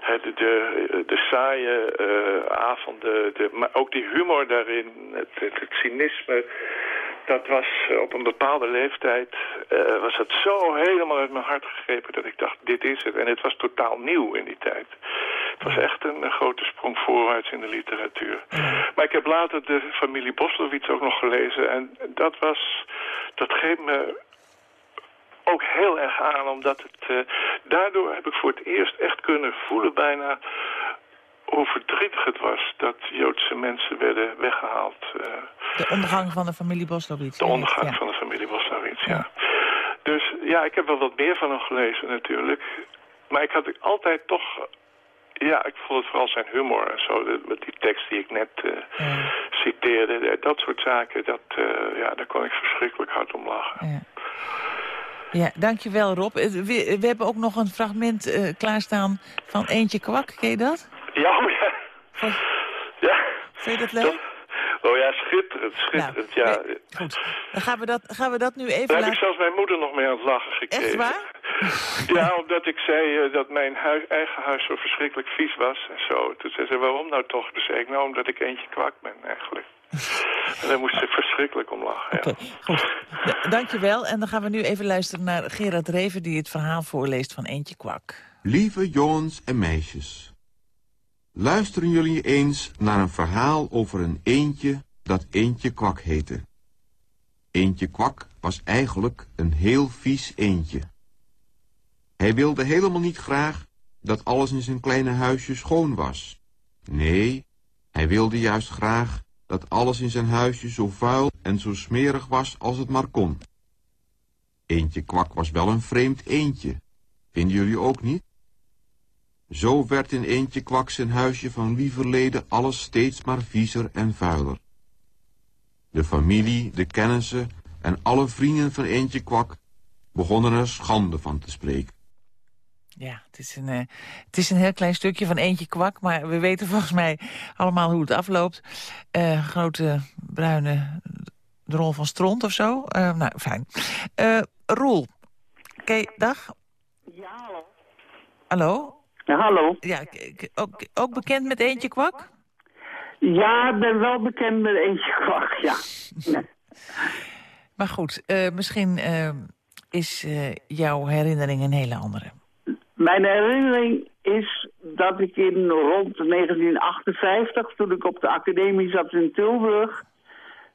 J: He, de, de, de saaie uh, avonden, de, maar ook die humor daarin, het, het, het cynisme dat was op een bepaalde leeftijd, uh, was het zo helemaal uit mijn hart gegrepen dat ik dacht, dit is het. En het was totaal nieuw in die tijd. Het was echt een, grote sprong voorwaarts in de literatuur. Maar ik heb later de familie Boslowitz ook nog gelezen en dat was, dat greep me ook heel erg aan, omdat het, uh, daardoor heb ik voor het eerst echt kunnen voelen bijna hoe verdrietig het was dat Joodse mensen werden weggehaald. Uh,
C: de ondergang van de familie Boslowitz.
J: De ondergang ja. van de familie Boslowitz, ja. ja. Dus ja, ik heb wel wat meer van hem gelezen natuurlijk. Maar ik had altijd toch... Ja, ik vond het vooral zijn humor en zo. Met die tekst die ik net uh, ja. citeerde. Dat soort zaken, dat, uh, ja, daar kon ik verschrikkelijk hard om lachen.
C: Ja. Ja, dankjewel Rob. We, we hebben ook nog een fragment uh, klaarstaan van Eentje Kwak. Ken je dat?
J: Ja, oh ja.
C: Vind je dat leuk?
J: Dat... Oh ja, schitterend, schitterend, nou, ja.
C: Nee, goed, dan gaan we dat, gaan we dat nu even
J: Daar
C: laten...
J: heb ik zelfs mijn moeder nog mee aan het lachen gekregen.
C: Echt waar?
J: ja, omdat ik zei uh, dat mijn huis, eigen huis zo verschrikkelijk vies was en zo. Toen zei ze, waarom nou toch? Toen zei ik, nou, omdat ik eentje kwak ben eigenlijk. en daar moest ze verschrikkelijk om lachen,
C: Oké, okay, goed. D dankjewel. En dan gaan we nu even luisteren naar Gerard Reven... die het verhaal voorleest van Eentje Kwak.
K: Lieve jongens en meisjes... Luisteren jullie eens naar een verhaal over een eendje dat Eentje Kwak heette. Eentje Kwak was eigenlijk een heel vies eendje. Hij wilde helemaal niet graag dat alles in zijn kleine huisje schoon was. Nee, hij wilde juist graag dat alles in zijn huisje zo vuil en zo smerig was als het maar kon. Eentje Kwak was wel een vreemd eendje. Vinden jullie ook niet? Zo werd in Eentje Kwak zijn huisje van lieverleden alles steeds maar viezer en vuiler. De familie, de kennissen en alle vrienden van Eentje Kwak begonnen er schande van te spreken.
C: Ja, het is, een, eh, het is een heel klein stukje van eentje kwak, maar we weten volgens mij allemaal hoe het afloopt. Eh, grote bruine rol van stront of zo. Eh, nou, fijn. Eh Roel. Oké, dag.
L: Ja, hallo.
C: Hallo?
L: Ja, hallo.
C: Ja, ook, ook bekend met eentje kwak?
L: Ja, ik ben wel bekend met eentje kwak, ja.
C: Maar goed, eh, misschien eh, is eh, jouw herinnering een hele andere.
L: Mijn herinnering is dat ik in rond 1958, toen ik op de academie zat in Tilburg,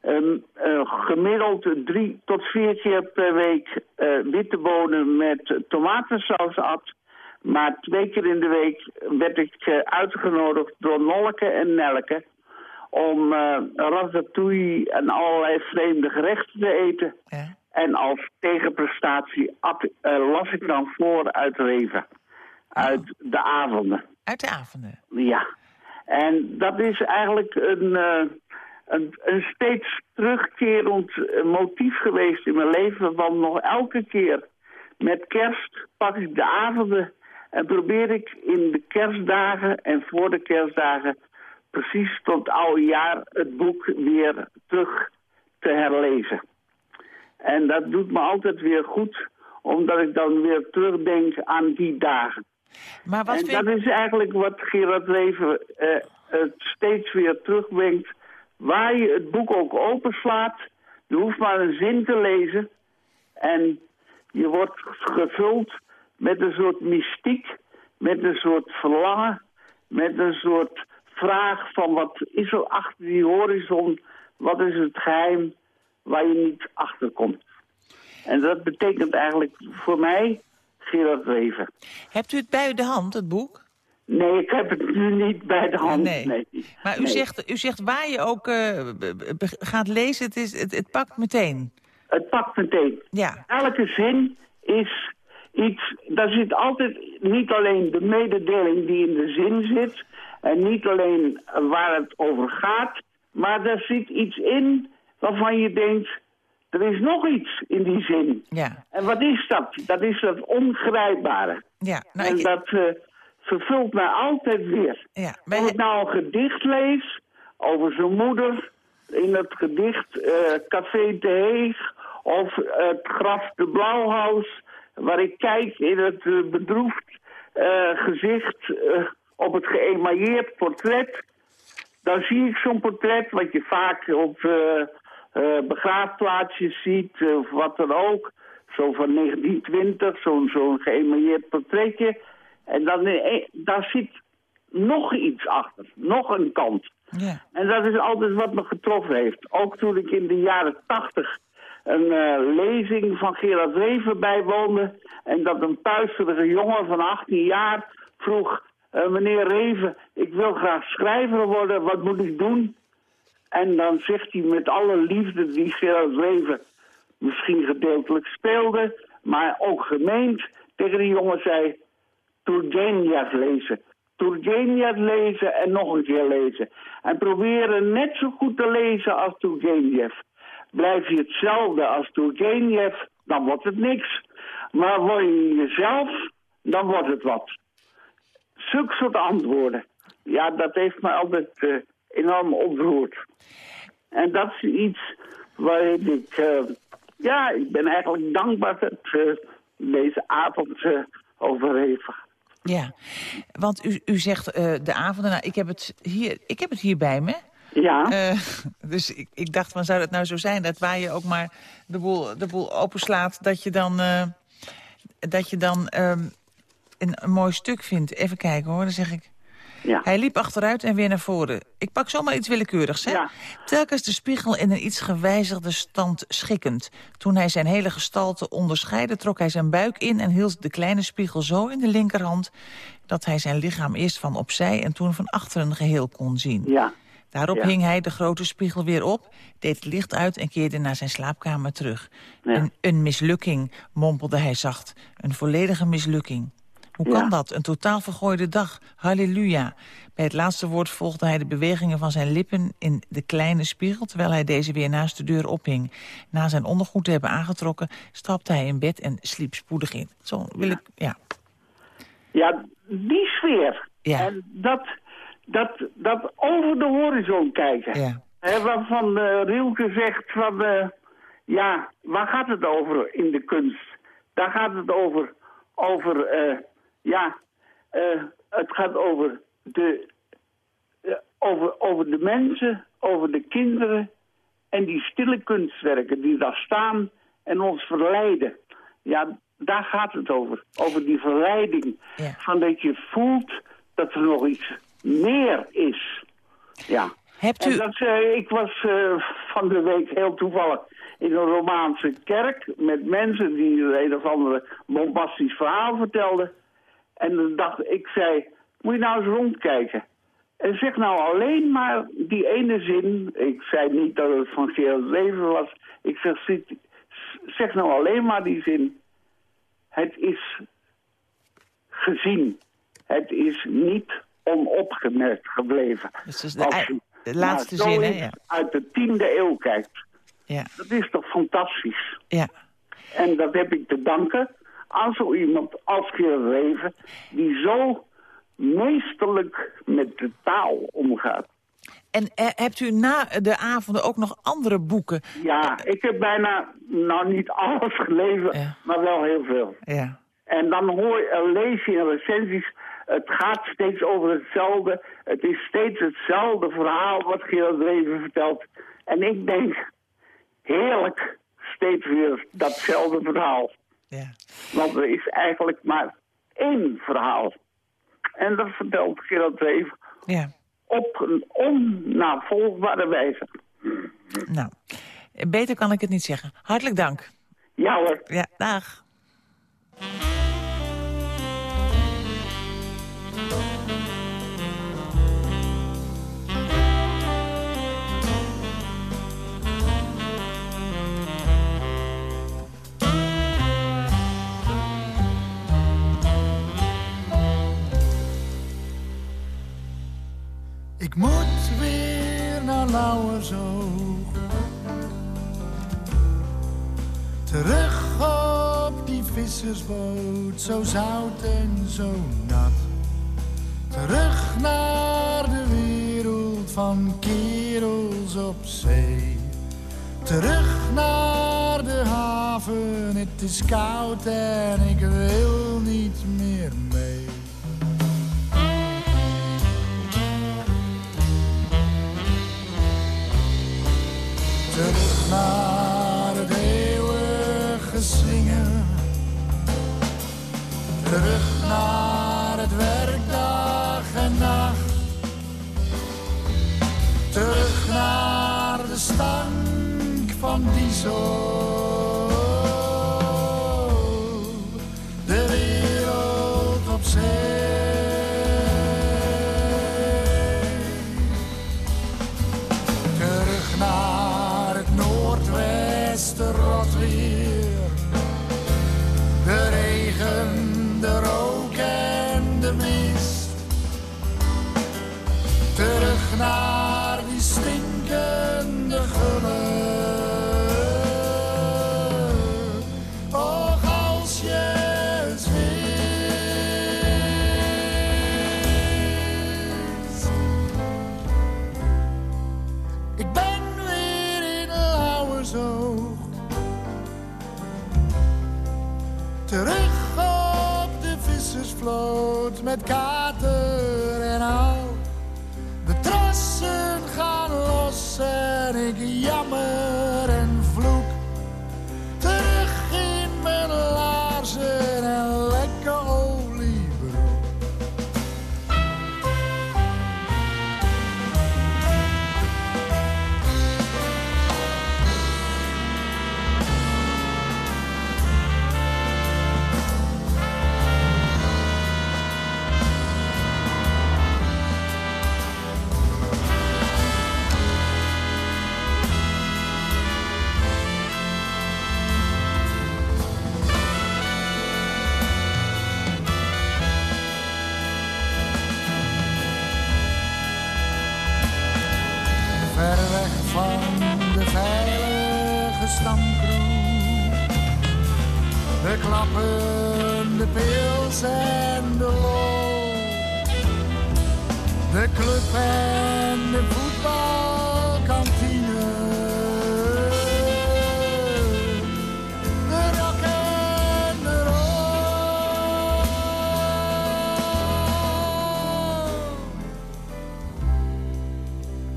L: ehm, eh, gemiddeld drie tot vier keer per week witte bonen met tomatensaus at. Maar twee keer in de week werd ik eh, uitgenodigd door Nolke en Nelke om ratatouille en allerlei vreemde gerechten te eten. En als tegenprestatie at, eh, las ik dan voor uit Reven. Uit de avonden.
C: Uit de avonden?
L: Ja. En dat is eigenlijk een, een, een steeds terugkerend motief geweest in mijn leven. Want nog elke keer met kerst pak ik de avonden en probeer ik in de kerstdagen en voor de kerstdagen precies tot oude jaar het boek weer terug te herlezen. En dat doet me altijd weer goed, omdat ik dan weer terugdenk aan die dagen.
C: Maar wat
L: en
C: vind-
L: dat is eigenlijk wat Gerard Reven eh, het steeds weer terugbrengt. Waar je het boek ook openslaat, je hoeft maar een zin te lezen. En je wordt gevuld met een soort mystiek, met een soort verlangen, met een soort vraag van wat is er achter die horizon, wat is het geheim waar je niet achter komt. En dat betekent eigenlijk voor mij Gerard Reven.
C: Hebt u het bij de hand, het boek?
L: Nee, ik heb het nu niet bij de hand.
C: Nee.
L: Nee.
C: Maar u,
L: Nee.
C: zegt, u zegt waar je ook eh, gaat lezen, het, is, het, het pakt meteen.
L: Het pakt meteen.
C: Ja.
L: Elke zin is iets... Daar zit altijd niet alleen de mededeling die in de zin zit... en niet alleen waar het over gaat... maar daar zit iets in waarvan je denkt... er is nog iets in die zin.
C: Ja.
L: En wat is dat? Dat is dat ongrijpbare.
C: Ja, nou,
L: en
C: ik-
L: dat eh, vervult mij altijd weer.
C: Ja,
L: Of ik nou een gedicht lees over zijn moeder... in het gedicht eh, Café de Heeg... of het Graf de Blauwhaus... waar ik kijk in het eh, bedroefd eh, gezicht... eh, op het geëmailleerd portret... dan zie ik zo'n portret wat je vaak op begraafplaatsjes ziet... of wat dan ook... Zo van 1920, zo'n zo'n geëmailleerd portretje. En dan daar zit nog iets achter, nog een kant. En dat is altijd wat me getroffen heeft. Ook toen ik in de jaren tachtig een eh, lezing van Gerard Reven bijwoonde... en dat een puisterige jongen van 18 jaar vroeg... eh, meneer Reven, ik wil graag schrijver worden, wat moet ik doen? En dan zegt hij met alle liefde die Gerard Reven misschien gedeeltelijk speelde... maar ook gemeend tegen die jongen zei... Turgenev lezen. Turgenev lezen en nog een keer lezen. En proberen net zo goed te lezen als Turgenev. Blijf je hetzelfde als Turgenev, dan wordt het niks. Maar word je jezelf, dan wordt het wat. Zulke soort antwoorden. Ja, dat heeft me altijd eh, enorm ontroerd. En dat is iets waarin ik... eh, ja, ik ben eigenlijk dankbaar dat eh, deze avond heeft
C: Ja, want u, u zegt de avonden, nou, ik, heb het hier, ik heb het hier bij me.
L: Ja.
C: Eh, dus ik, ik dacht, van, zou het nou zo zijn dat waar je ook maar de boel, de boel openslaat... dat je dan, eh, dat je dan ehm, een, een mooi stuk vindt. Even kijken hoor, dan zeg ik...
L: Ja.
C: Hij liep achteruit en weer naar voren. Ik pak zomaar iets willekeurigs, hè? Telkens de spiegel in een iets gewijzigde stand schikkend. Toen hij zijn hele gestalte onderscheidde, trok hij zijn buik in... en hield de kleine spiegel zo in de linkerhand... dat hij zijn lichaam eerst van opzij en toen van achteren geheel kon zien.
L: Ja.
C: Daarop
L: Ja.
C: hing hij de grote spiegel weer op, deed het licht uit en keerde naar zijn slaapkamer terug.
L: Ja.
C: Een, een mislukking, mompelde hij zacht. Een volledige mislukking. Hoe kan dat? Een totaal vergooide dag. Halleluja. Bij het laatste woord volgde hij de bewegingen van zijn lippen in de kleine spiegel... terwijl hij deze weer naast de deur ophing. Na zijn ondergoed te hebben aangetrokken, stapte hij in bed en sliep spoedig in. Zo wil ik, ja.
L: Ja, die sfeer.
C: Ja.
L: En dat, dat, dat over de horizon kijken.
C: Ja.
L: Hè, waarvan eh, Rielke zegt van... eh, ja, waar gaat het over in de kunst? Daar gaat het over... over eh, ja, het gaat over de, over, over de mensen, over de kinderen... en die stille kunstwerken die daar staan en ons verleiden. Ja, daar gaat het over. Over die verleiding.
C: Ja.
L: Van dat je voelt dat er nog iets meer is. Ja.
C: Hebt
L: En
C: u...
L: dat, eh, ik was eh, van de week heel toevallig in een Romaanse kerk... met mensen die een of andere bombastisch verhaal vertelden. En dan dacht ik, zei, moet je nou eens rondkijken. En zeg nou alleen maar die ene zin... Ik zei niet dat het van Gerard Leven was. Ik zeg, zeg nou alleen maar die zin... Het is gezien. Het is niet onopgemerkt gebleven.
C: Dus is de,
L: Als je
C: de laatste zin, hè? Ja.
L: uit de tiende eeuw kijkt.
C: Ja.
L: Dat is toch fantastisch.
C: ja.
L: En dat heb ik te danken aan zo iemand als Reven... die zo meesterlijk met de taal omgaat.
C: En eh, hebt u na de avonden ook nog andere boeken?
L: Ja, ik heb bijna, nou niet alles gelezen,
C: Ja.
L: maar wel heel veel.
C: Ja.
L: En dan hoor je, lees je in recensies, het gaat steeds over hetzelfde. Het is steeds hetzelfde verhaal wat Gerard Reven vertelt. En ik denk, heerlijk, steeds weer datzelfde verhaal.
C: Ja.
L: Want er is eigenlijk maar één verhaal. En dat vertelt Gerard Reven
C: ja.
L: op een onnavolgbare wijze.
C: Nou, beter kan ik het niet zeggen. Hartelijk dank.
L: Ja hoor.
C: Ja, dag.
M: Ik moet weer naar Lauwersoog. Terug op die vissersboot, zo zout en zo nat. Terug naar de wereld van kerels op zee. Terug naar de haven, het is koud en ik wil niet meer mee. Terug naar het werk dag en nacht. Terug naar de stank van diesel.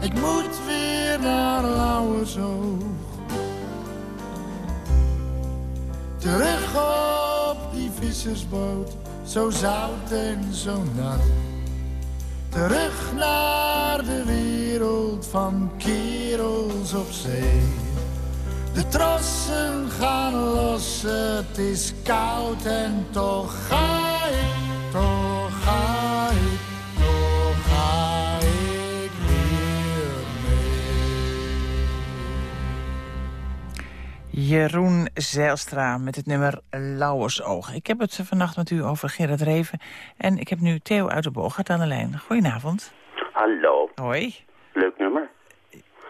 M: Ik moet weer naar Lauwersoog. Terug op die vissersboot, zo zout en zo nat. Terug naar de wereld van kerels op zee. De trossen gaan los, het is koud en toch ga
C: Jeroen Zijlstra met het nummer Lauwersoog. Ik heb het vannacht met u over Gerard Reven. En ik heb nu Theo uit de aan de lijn. Goedenavond.
N: Hallo.
C: Hoi.
N: Leuk nummer.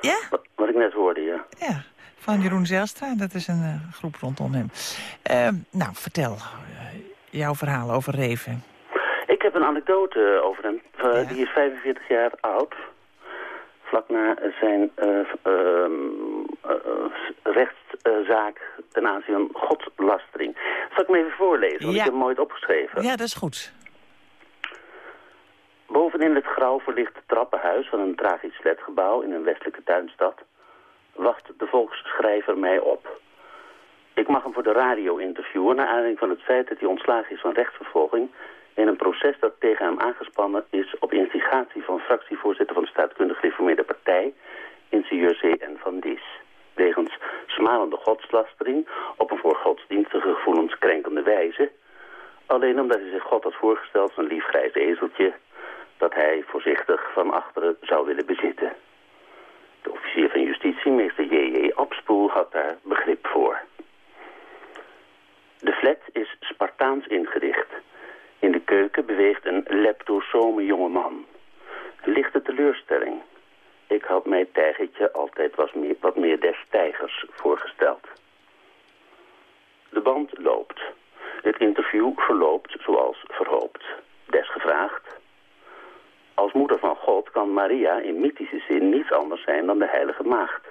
C: Ja?
N: Wat, wat ik net hoorde, ja.
C: Ja, van Jeroen Zijlstra. Dat is een eh, groep rondom hem. Eh, nou, vertel eh, jouw verhaal over Reven.
N: Ik heb een anekdote over hem. Eh, Die is 45 jaar oud. Vlak na zijn eh, ehm, eh, rechtszaak ten aanzien van godslastering. Zal ik hem even voorlezen? Want
C: Ja.
N: ik heb hem nooit opgeschreven.
C: Ja, dat is goed.
N: Bovenin het grauw verlichte trappenhuis van een tragisch flatgebouw in een westelijke tuinstad wacht de volksschrijver mij op. Ik mag hem voor de radio interviewen naar aanleiding van het feit dat hij ontslagen is van rechtsvervolging in een proces dat tegen hem aangespannen is op instigatie van fractievoorzitter van de staatkundig gereformeerde partij, ingenieur C.N. van Dis. Wegens smalende godslastering op een voor godsdienstige gevoelens krenkende wijze. Alleen omdat hij zich God had voorgesteld als een lief grijs ezeltje dat hij voorzichtig van achteren zou willen bezitten. De officier van justitie, meester J.J. Abspoel, had daar begrip voor. De flat is Spartaans ingericht. In de keuken beweegt een leptosome jongeman. Lichte teleurstelling. Ik had mij tijgertje altijd was meer, wat meer des tijgers voorgesteld. De band loopt. Het interview verloopt zoals verhoopt. Desgevraagd. Als moeder van God kan Maria in mythische zin niets anders zijn dan de heilige maagd,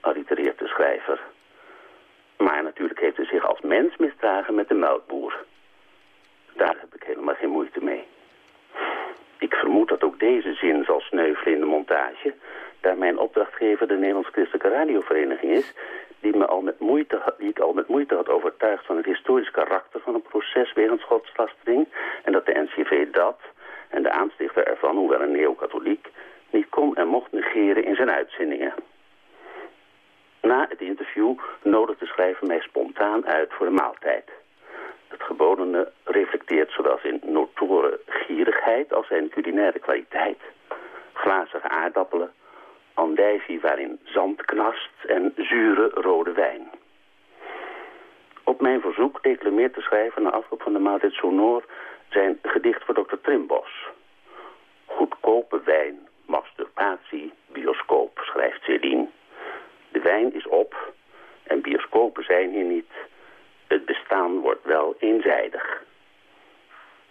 N: allitereert de schrijver. Maar natuurlijk heeft ze zich als mens misdragen met de melkboer. Daar heb ik helemaal geen moeite mee. Ik vermoed dat ook deze zin zal sneuvelen in de montage, daar mijn opdrachtgever de Nederlands Christelijke Radiovereniging is, die, me al met moeite, die ik al met moeite had overtuigd van het historisch karakter van een proces wegens godslastering en dat de NCV dat en de aanstichter ervan, hoewel een neokatholiek, niet kon en mocht negeren in zijn uitzendingen. Na het interview nodigde de schrijver mij spontaan uit voor de maaltijd. Het gebodene reflecteert zowel zijn notoren gierigheid als zijn culinaire kwaliteit. Glazige aardappelen, andijvie waarin zand knast en zure rode wijn. Op mijn verzoek declameert de schrijver na afloop van de maaltijd sonor zijn gedicht voor dokter Trimbos. Goedkope wijn, masturbatie, bioscoop, schrijft Céline. De wijn is op en bioscopen zijn hier niet. Het bestaan wordt wel eenzijdig.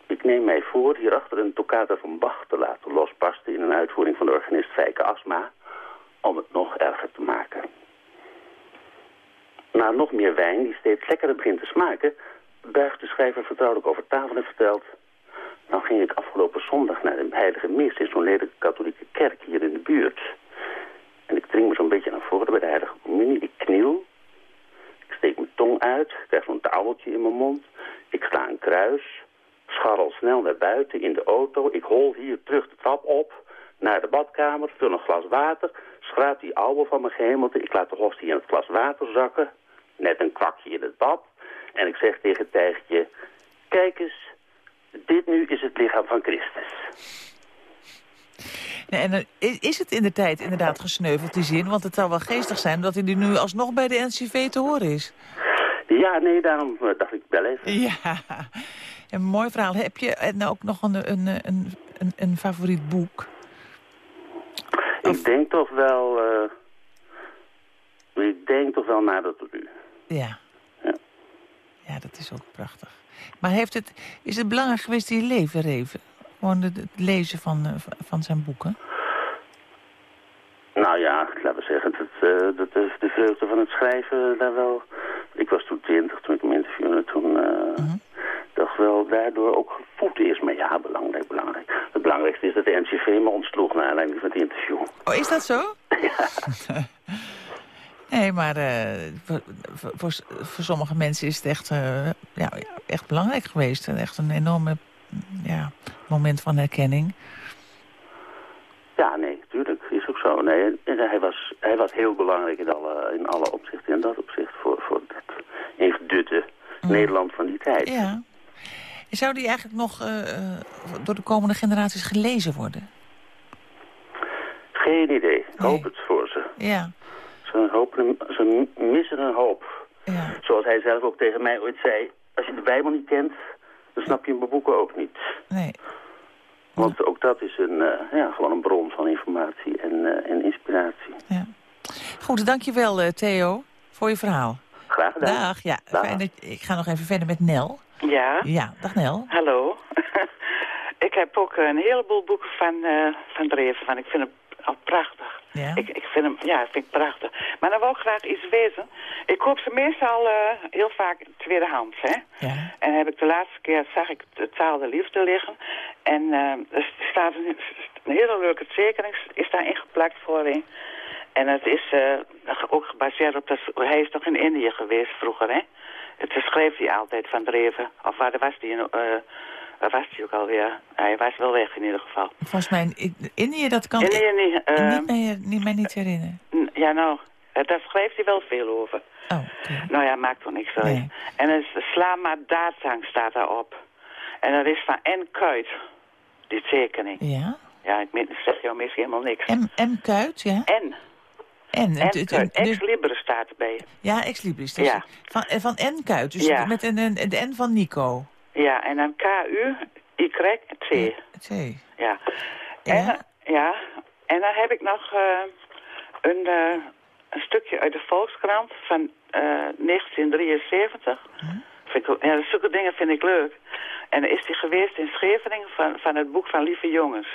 N: Ik neem mij voor hierachter een toccata van Bach te laten losbarsten in een uitvoering van de organist Fijke Asma, om het nog erger te maken. Na nog meer wijn, die steeds lekkerder begint te smaken, buigt de schrijver vertrouwelijk over tafel en vertelt... Nou ging ik afgelopen zondag naar de heilige mis in zo'n lelijke katholieke kerk hier in de buurt. En ik dring me zo'n beetje naar voren bij de heilige communie. Ik kniel. Uit. Ik krijg zo'n toweltje in mijn mond. Ik sla een kruis. Scharrel snel naar buiten in de auto. Ik hol hier terug de trap op. Naar de badkamer. Vul een glas water. Schraap die ouwe van mijn gehemelte. Ik laat de hostie in het glas water zakken. Net een kwakje in het bad. En ik zeg tegen het tijgertje... Kijk eens, dit nu is het lichaam van Christus.
C: En is- is het in de tijd inderdaad gesneuveld, die zin? Want het zou wel geestig zijn dat hij nu alsnog bij de NCV te horen is.
N: Ja, nee, daarom eh, dacht ik wel even.
C: Ja, een mooi verhaal. Heb je nou ook nog een, een, een, een, een favoriet boek?
N: Ik denk toch wel... eh, ik denk toch wel nadat tot u.
C: Ja.
N: Ja.
C: Ja, dat is ook prachtig. Maar heeft het, is het belangrijk geweest in je leven, Reven? Gewoon het, het lezen van, eh, van zijn boeken?
N: Nou ja, laten we zeggen dat, eh, dat de, de vreugde van het schrijven daar wel... Ik was toen twintig toen ik hem interviewde. Toen eh toch wel daardoor ook gevoed is. Maar ja, belangrijk, belangrijk. Het belangrijkste is dat de NCV me ontsloeg naar aanleiding van het interview.
C: Oh, is dat zo? nee, maar eh, voor, voor, sommige mensen is het echt, eh, ja, echt belangrijk geweest. Echt een enorme ja, moment van herkenning.
N: Ja, nee, tuurlijk. Is ook zo. Nee, hij, was, hij was heel belangrijk in alle, in alle opzichten. In dat opzicht voor, voor dat ingedutte Nederland van die tijd.
C: Ja. Zou die eigenlijk nog eh, eh, door de komende generaties gelezen worden?
N: Geen idee. Ik hoop het voor ze.
C: Ja.
N: Ze, hopen, ze missen een hoop.
C: Ja.
N: Zoals hij zelf ook tegen mij ooit zei. Als je de Bijbel niet kent, dan snap je mijn boeken ook niet.
C: Nee.
N: Want ook dat is een, eh, ja, gewoon een bron van informatie en, eh, en inspiratie.
C: Goed, dankjewel uh, Theo voor je verhaal.
N: Graag gedaan.
C: Dag, ja.
N: Dag.
C: Fijn dat, ik ga nog even verder met Nel.
O: Ja,
C: Ja, dag Nel.
O: hallo. ik heb ook een heleboel boeken van, eh van Dreven. Van. Ik vind hem al prachtig.
C: Ja.
O: Ik, ik vind hem, ja, ik vind het prachtig. Maar dan wil ik graag iets weten. Ik koop ze meestal eh, heel vaak tweedehands, hè.
C: Ja.
O: En heb ik de laatste keer, zag ik de taal de liefde liggen. En eh, er staat een, een hele leuke tekening, is daar ingeplakt voorin. En het is eh, ook gebaseerd op, dat, hij is toch in Indië geweest vroeger, hè? Het schreef hij altijd van Dreven. Of waar was hij, uh, waar was hij ook alweer? Hij was wel weg in ieder geval.
C: Volgens mij in Indië, dat kan
O: Indië niet, eh,
C: niet, meer, niet, niet herinneren.
O: Ja, nou, eh, daar schreef hij wel veel over.
C: Oh,
O: Nou ja, maakt toch niks uit. En het is Sla maar Daatsang staat daarop. En dat is van N. Kuit, die tekening.
C: Ja.
O: Ja, ik zeg jou misschien helemaal niks.
C: M, M Kuit, ja?
O: N.
C: En, het-
O: Ex Libris staat erbij.
C: ja, ex libris. Dus
O: Ja.
C: Van, eh, van N Kuit, dus
O: Ja.
C: met een, een, de N van Nico.
O: Ja, en dan K-U-Y-T.
C: T.
O: Ja. En, dan- ja. En dan heb ik nog eh, een, eh, een stukje uit de Volkskrant van eh, 1973. Vind ik, ook- ja, zulke dingen vind ik leuk. En dan is hij geweest in Scheveningen van, van het boek van Lieve Jongens.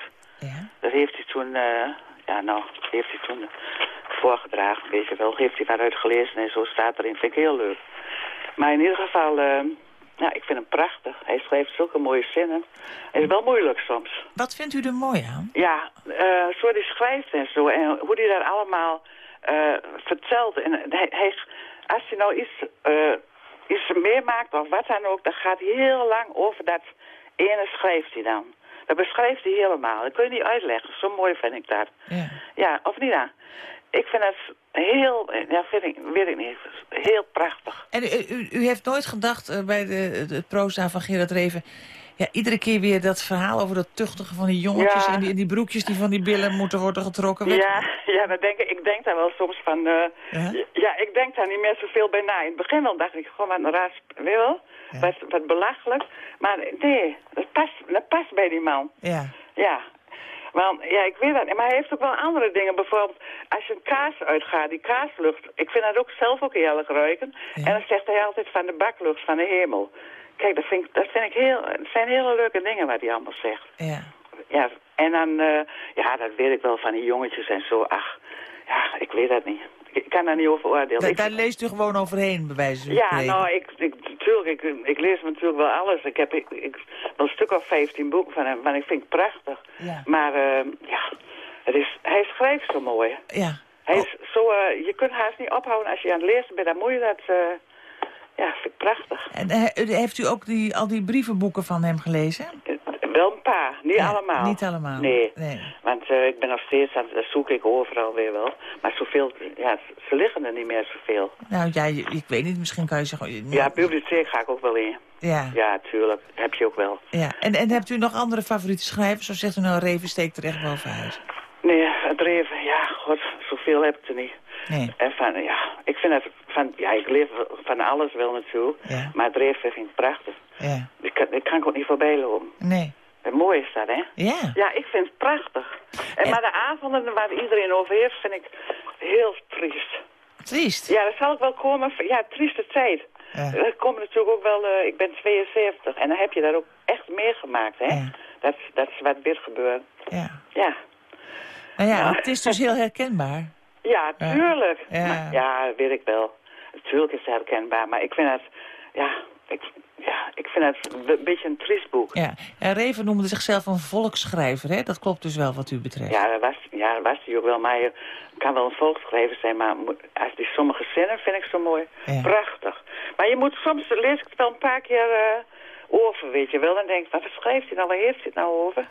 O: Dat heeft hij toen, eh, ja nou, heeft hij toen voorgedragen, weet je wel. Heeft hij waaruit gelezen en zo staat erin. Vind ik heel leuk. Maar in ieder geval, eh, ja, ik vind hem prachtig. Hij schrijft zulke mooie zinnen. Het is wel moeilijk soms.
C: Wat vindt u er mooi aan?
O: Ja, eh zo die schrijft en zo. En hoe hij daar allemaal eh, vertelt. En hij, hij, als hij nou iets, eh, iets meemaakt of wat dan ook, dan gaat hij heel lang over dat ene schrijft hij dan. Dat beschrijft hij helemaal. Dat kun je niet uitleggen. Zo mooi vind ik dat.
C: Ja.
O: Ja, of niet dan? Ik vind het heel, ja, vind ik, weet ik niet, heel prachtig.
C: En u, u, u heeft nooit gedacht eh, bij de, het proza van Gerard Reven... Ja, iedere keer weer dat verhaal over dat tuchtige van die jongetjes...
O: Ja.
C: En, die, en die broekjes die van die billen moeten worden getrokken. Weet-
O: Ja, ja dan denk ik, ik denk daar wel soms van... eh,
C: Ja?
O: ja, ik denk daar niet meer zoveel bij na. In het begin wel dacht ik, gewoon wat een raar... je wel? Wat, wat belachelijk. Maar nee, dat past, dat past bij die man.
C: Ja.
O: Ja. Want, ja, ik weet dat. Maar hij heeft ook wel andere dingen. Bijvoorbeeld, als je een kaas uitgaat, die kaaslucht. Ik vind dat ook zelf ook heerlijk ruiken. En dan zegt hij altijd van de baklucht van de hemel. Kijk, dat vind ik, dat vind ik heel... Het zijn hele leuke dingen wat hij allemaal zegt.
C: Ja.
O: Ja, en dan, eh, ja, dat weet ik wel van die jongetjes en zo. Ach, ja, ik weet dat niet. Ik, kan daar niet over oordelen. Ik-
C: daar leest u gewoon overheen, bij wijze van
O: ja, nou, ik, ik, natuurlijk, ik, ik lees natuurlijk wel alles. Ik heb ik, ik, een stuk of 15 boeken van hem, want ik vind het prachtig.
C: Ja.
O: Maar, eh, ja, het is, hij schrijft zo mooi.
C: Ja.
O: Hij is zo, eh, je kunt haast niet ophouden als je aan het lezen bent. Dan moet je dat, ja, vind ik prachtig.
C: En eh, heeft u ook die, al die brievenboeken van hem gelezen?
O: Wel een paar, niet
C: Ja,
O: allemaal.
C: Niet allemaal.
O: Nee.
C: nee.
O: Want eh, ik ben nog steeds aan dat zoek ik overal weer wel. Maar zoveel, ja, ze liggen er niet meer zoveel.
C: Nou ja, ik weet niet, misschien kan je zeggen... je-
O: Ja, bibliotheek ga ik ook wel in.
C: Ja.
O: Ja, tuurlijk. Heb je ook wel.
C: ja. En, en hebt u nog andere favoriete schrijvers? Zo zegt u nou, Reven steekt er echt bovenuit.
O: Nee, het dreven, ja, god, zoveel heb ik er niet.
C: Nee.
O: En van, ja, ik vind het, van, ja, ik leef van alles wel natuurlijk.
C: Ja.
O: Maar het dreven vind ik prachtig.
C: Ja.
O: Ik kan, ik kan ook niet voorbij lopen.
C: Nee.
O: En mooi is dat, hè?
C: Ja.
O: Ja, ik vind het prachtig. En, maar de avonden waar iedereen over heeft, vind ik heel triest.
C: Triest?
O: Ja, dat zal ik wel komen. Ja, trieste tijd.
C: Ja.
O: Dat komt natuurlijk ook wel... eh, ik ben 72 en dan heb je daar ook echt meegemaakt, hè? Dat, dat is wat weer gebeurt.
C: Ja.
O: Ja.
C: Nou ja, het is dus heel herkenbaar.
O: Ja, tuurlijk.
C: Ja.
O: Maar, ja, weet ik wel. Tuurlijk is het herkenbaar, maar ik vind het... Ja, ik, ja, ik vind het een beetje een triest boek.
C: Ja. En Reven noemde zichzelf een volksschrijver, hè? Dat klopt dus wel wat u betreft.
O: Ja, dat was, ja, dat was hij ook wel. Maar je kan wel een volksschrijver zijn, maar als die sommige zinnen vind ik zo mooi.
C: Ja.
O: Prachtig. Maar je moet soms, lees ik het wel een paar keer eh, over, weet je wel. En denk, wat schrijft hij nou, waar heeft hij het nou over?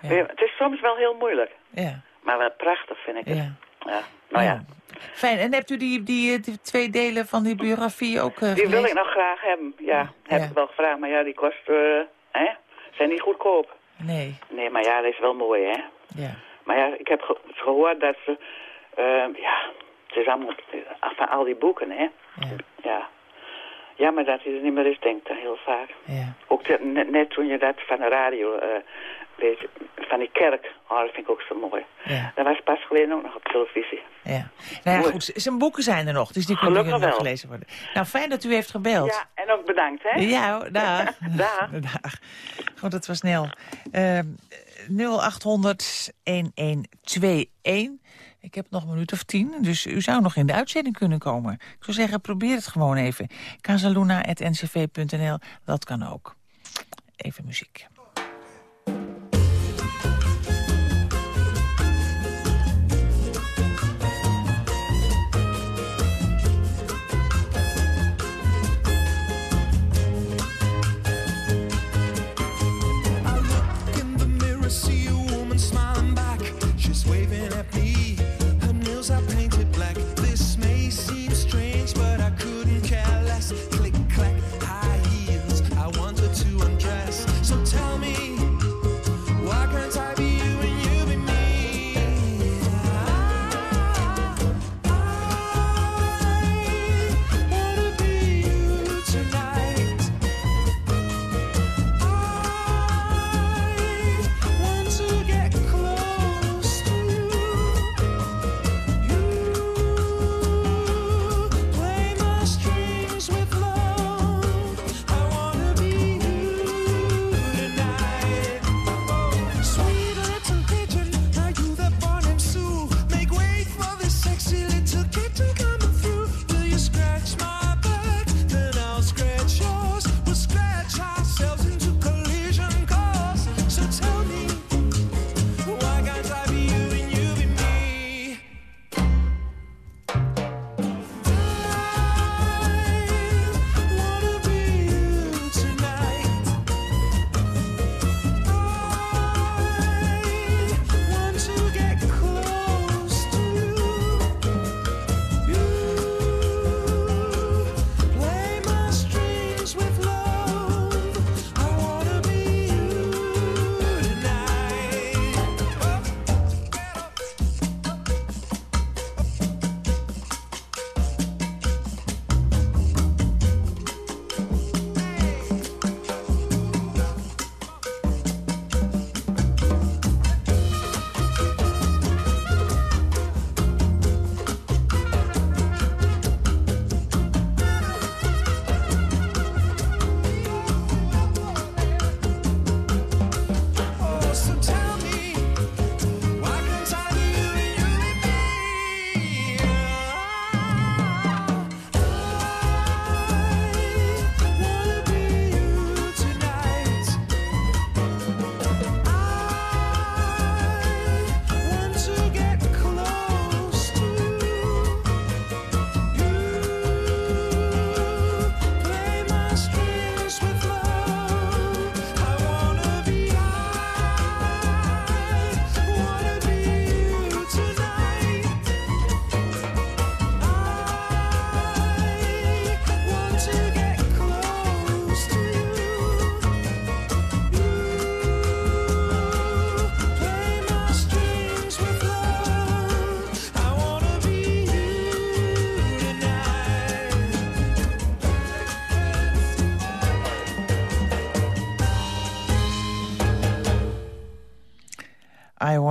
O: Het is soms wel heel moeilijk.
C: Ja.
O: Maar wel prachtig vind ik het.
C: Ja.
O: Ja. Nou ja,
C: Fijn. En hebt u die, die, die twee delen van die biografie ook eh,
O: die wil ik nog graag hebben. Ja, heb
C: Ja.
O: ik wel gevraagd. Maar ja, die kost, eh, hè? Zijn niet goedkoop.
C: Nee.
O: Nee, maar ja, dat is wel mooi, hè?
C: Ja.
O: Maar ja, ik heb ge- gehoord dat ze... eh, ja, het is allemaal af van al die boeken, hè? Ja. Jammer dat hij er niet meer is, denkt heel vaak.
C: Ja.
O: Ook net, net toen je dat van de radio, eh van die kerk, oh, dat vind ik ook zo mooi.
C: Ja.
O: Dat was pas geleden ook nog op televisie.
C: Ja. Nou ja, goed, zijn boeken zijn er nog, dus die kunnen nog
O: wel.
C: gelezen worden. Nou, fijn dat u heeft gebeld.
O: Ja, en ook bedankt, hè?
C: Ja, dag.
O: Dag.
C: dag. Goed, dat was snel. Ehm 0800 1121. Ik heb nog een minuut of tien, dus u zou nog in de uitzending kunnen komen. Ik zou zeggen, probeer het gewoon even. casaluna.ncv.nl, dat kan ook. Even muziek.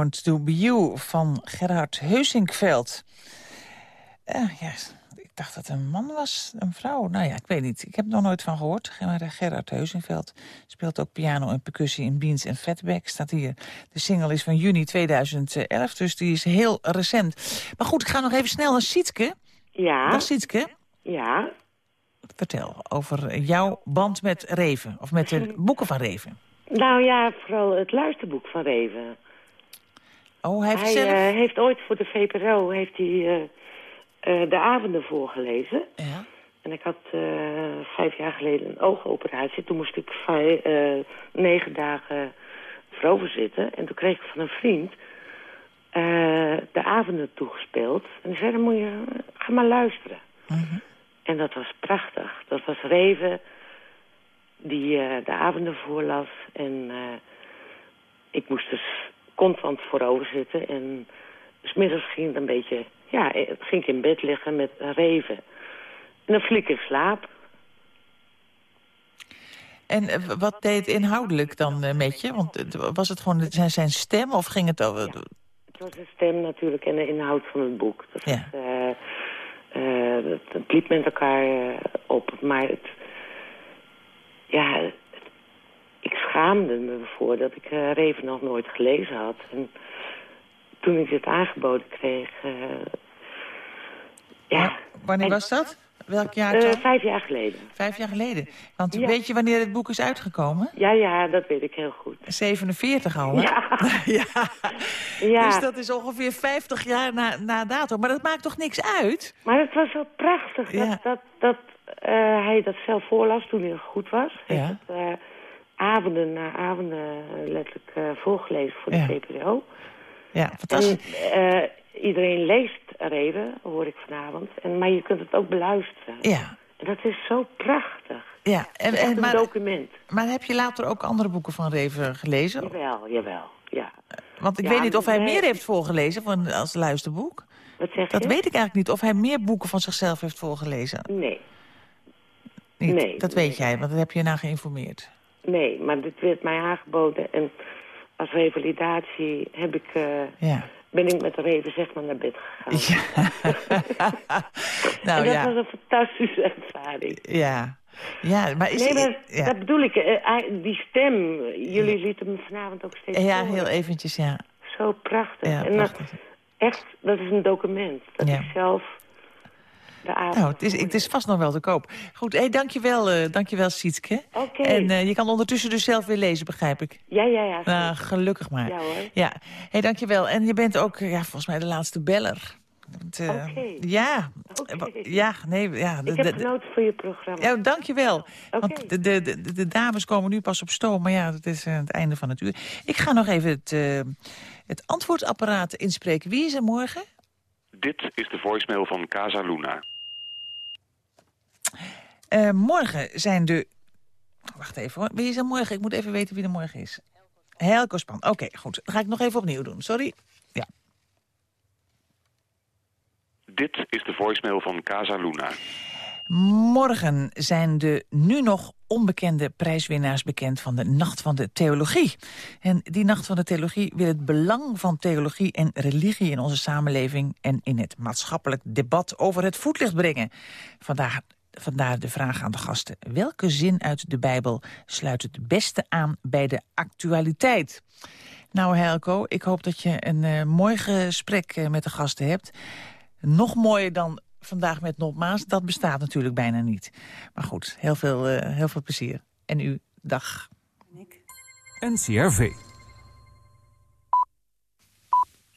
P: Want To Be You
C: van Gerhard Heusinkveld. Uh, ja, ik dacht dat het een man was, een vrouw. Nou ja, ik weet niet. Ik heb er nog nooit van gehoord. Maar Gerhard Heusinkveld speelt ook piano en percussie in Beans en Fatback. Staat hier. De single is van juni 2011, dus die is heel recent. Maar goed, ik ga nog even snel naar Sietke.
Q: Ja.
C: Dag Sietke.
Q: Ja.
C: Vertel over jouw band met Reven, of met de boeken van Reven.
Q: Nou ja, vooral het luisterboek van Reven.
C: Oh, hij heeft
Q: hij
C: zelf...
Q: eh, heeft ooit voor de VPRO heeft hij, eh, eh, de avonden voorgelezen.
C: Ja.
Q: En ik had vijf jaar geleden een oogoperatie. Toen moest ik vijf, negen dagen voorover zitten. En toen kreeg ik van een vriend de avonden toegespeeld. En die zei, dan moet je, ga maar luisteren. En dat was prachtig. Dat was Reven die de avonden voorlas. En ik moest dus constant voorover zitten. En smiddags ging het een beetje... Ja, eh, ging ik in bed liggen met Reven. En dan viel ik in slaap.
C: En eh, wat deed het inhoudelijk dan eh, met je? Want was het gewoon zijn, zijn stem of ging het over...
Q: Het was de stem natuurlijk en de inhoud van het boek. Dat
C: Ja.
Q: was, het, het liep met elkaar op. Maar het, ja, ik schaamde me ervoor dat ik eh, Reven nog nooit gelezen had. En toen ik dit aangeboden kreeg... eh, ja,
C: Wanneer
Q: En-
C: was dat? Welk jaar?
Q: eh, vijf jaar geleden.
C: Vijf jaar geleden. Want
Q: Ja.
C: weet je wanneer het boek is uitgekomen?
Q: Ja, ja, dat weet ik heel goed.
C: 47 al, hè?
Q: Ja.
C: ja.
Q: Ja.
C: Dus dat is ongeveer 50 jaar na, na datum. Maar dat maakt toch niks uit?
Q: Maar het was zo prachtig dat, dat, dat hij dat zelf voorlas toen hij goed was.
C: Ja.
Q: Avonden na avonden eh, letterlijk eh, voorgelezen voor de. VPRO.
C: Ja, fantastisch.
Q: En eh, iedereen leest even, hoor ik vanavond. En, maar je kunt het ook beluisteren.
C: Ja.
Q: En dat is zo prachtig.
C: Ja, en, en,
Q: een
C: maar,
Q: document.
C: maar heb je later ook andere boeken van Reven gelezen?
Q: Jawel, jawel, ja.
C: Want ik
Q: Ja,
C: weet niet of hij
Q: nee.
C: meer heeft voorgelezen van, als luisterboek.
Q: Wat zeg
C: Dat
Q: je?
C: weet ik eigenlijk niet. Of hij meer boeken van zichzelf heeft voorgelezen.
Q: Nee,
C: Niet.
Q: Nee,
C: dat weet jij, want daar heb je naar geïnformeerd.
Q: Nee, maar dit werd mij aangeboden. En als revalidatie heb ik... eh,
C: Ja.
Q: ben ik met de reven zeg maar naar bed gegaan.
C: Nou
Q: en dat
C: ja.
Q: was een fantastische ervaring.
C: Ja. Ja, maar is
Q: nee, maar
C: ja.
Q: dat bedoel ik. eh, die stem, jullie lieten me vanavond ook steeds
C: Ja,
Q: horen.
C: heel eventjes, ja.
Q: Zo prachtig.
C: Ja,
Q: en dat,
C: prachtig.
Q: echt, dat is een document. Dat
C: Ja.
Q: ik zelf de avond...
C: Nou, het is, het is vast nog wel te koop. Goed, hey, dankjewel, eh dankjewel Sietske.
Q: Oké.
C: En eh, je kan ondertussen dus zelf weer lezen, begrijp ik.
Q: Ja, ja, ja.
C: Nou, gelukkig maar.
Q: Ja, hoor.
C: Ja, hey, dankjewel. En je bent ook, ja, volgens mij de laatste beller. Want, eh,
Q: Oké.
C: Ja. Ja, nee, ja. de-
Q: Ik heb genoten van je programma.
C: Ja, dankjewel.
Q: Oké.
C: Want de, de, de, de dames komen nu pas op stoom, maar ja, het is het einde van het uur. Ik ga nog even het, eh, het antwoordapparaat inspreken. Wie is er morgen?
R: Dit is de voicemail van Casa Luna.
C: Eh, morgen zijn de... Wacht even hoor. Wie is er morgen? Ik moet even weten wie er morgen is. Helco Span. Oké, goed. Ga ik nog even opnieuw doen. Sorry. Ja.
R: Dit is de voicemail van Casa Luna.
C: Morgen zijn de nu nog onbekende prijswinnaars bekend van de Nacht van de Theologie. En die Nacht van de Theologie wil het belang van theologie en religie in onze samenleving en in het maatschappelijk debat over het voetlicht brengen. Vandaag Vandaar de vraag aan de gasten. Welke zin uit de Bijbel sluit het beste aan bij de actualiteit? Nou Helco, ik hoop dat je een eh, mooi gesprek eh, met de gasten hebt. Nog mooier dan vandaag met Nop Maas, dat bestaat natuurlijk bijna niet. Maar goed, heel veel, eh, heel veel plezier. En u, dag.
S: NCRV.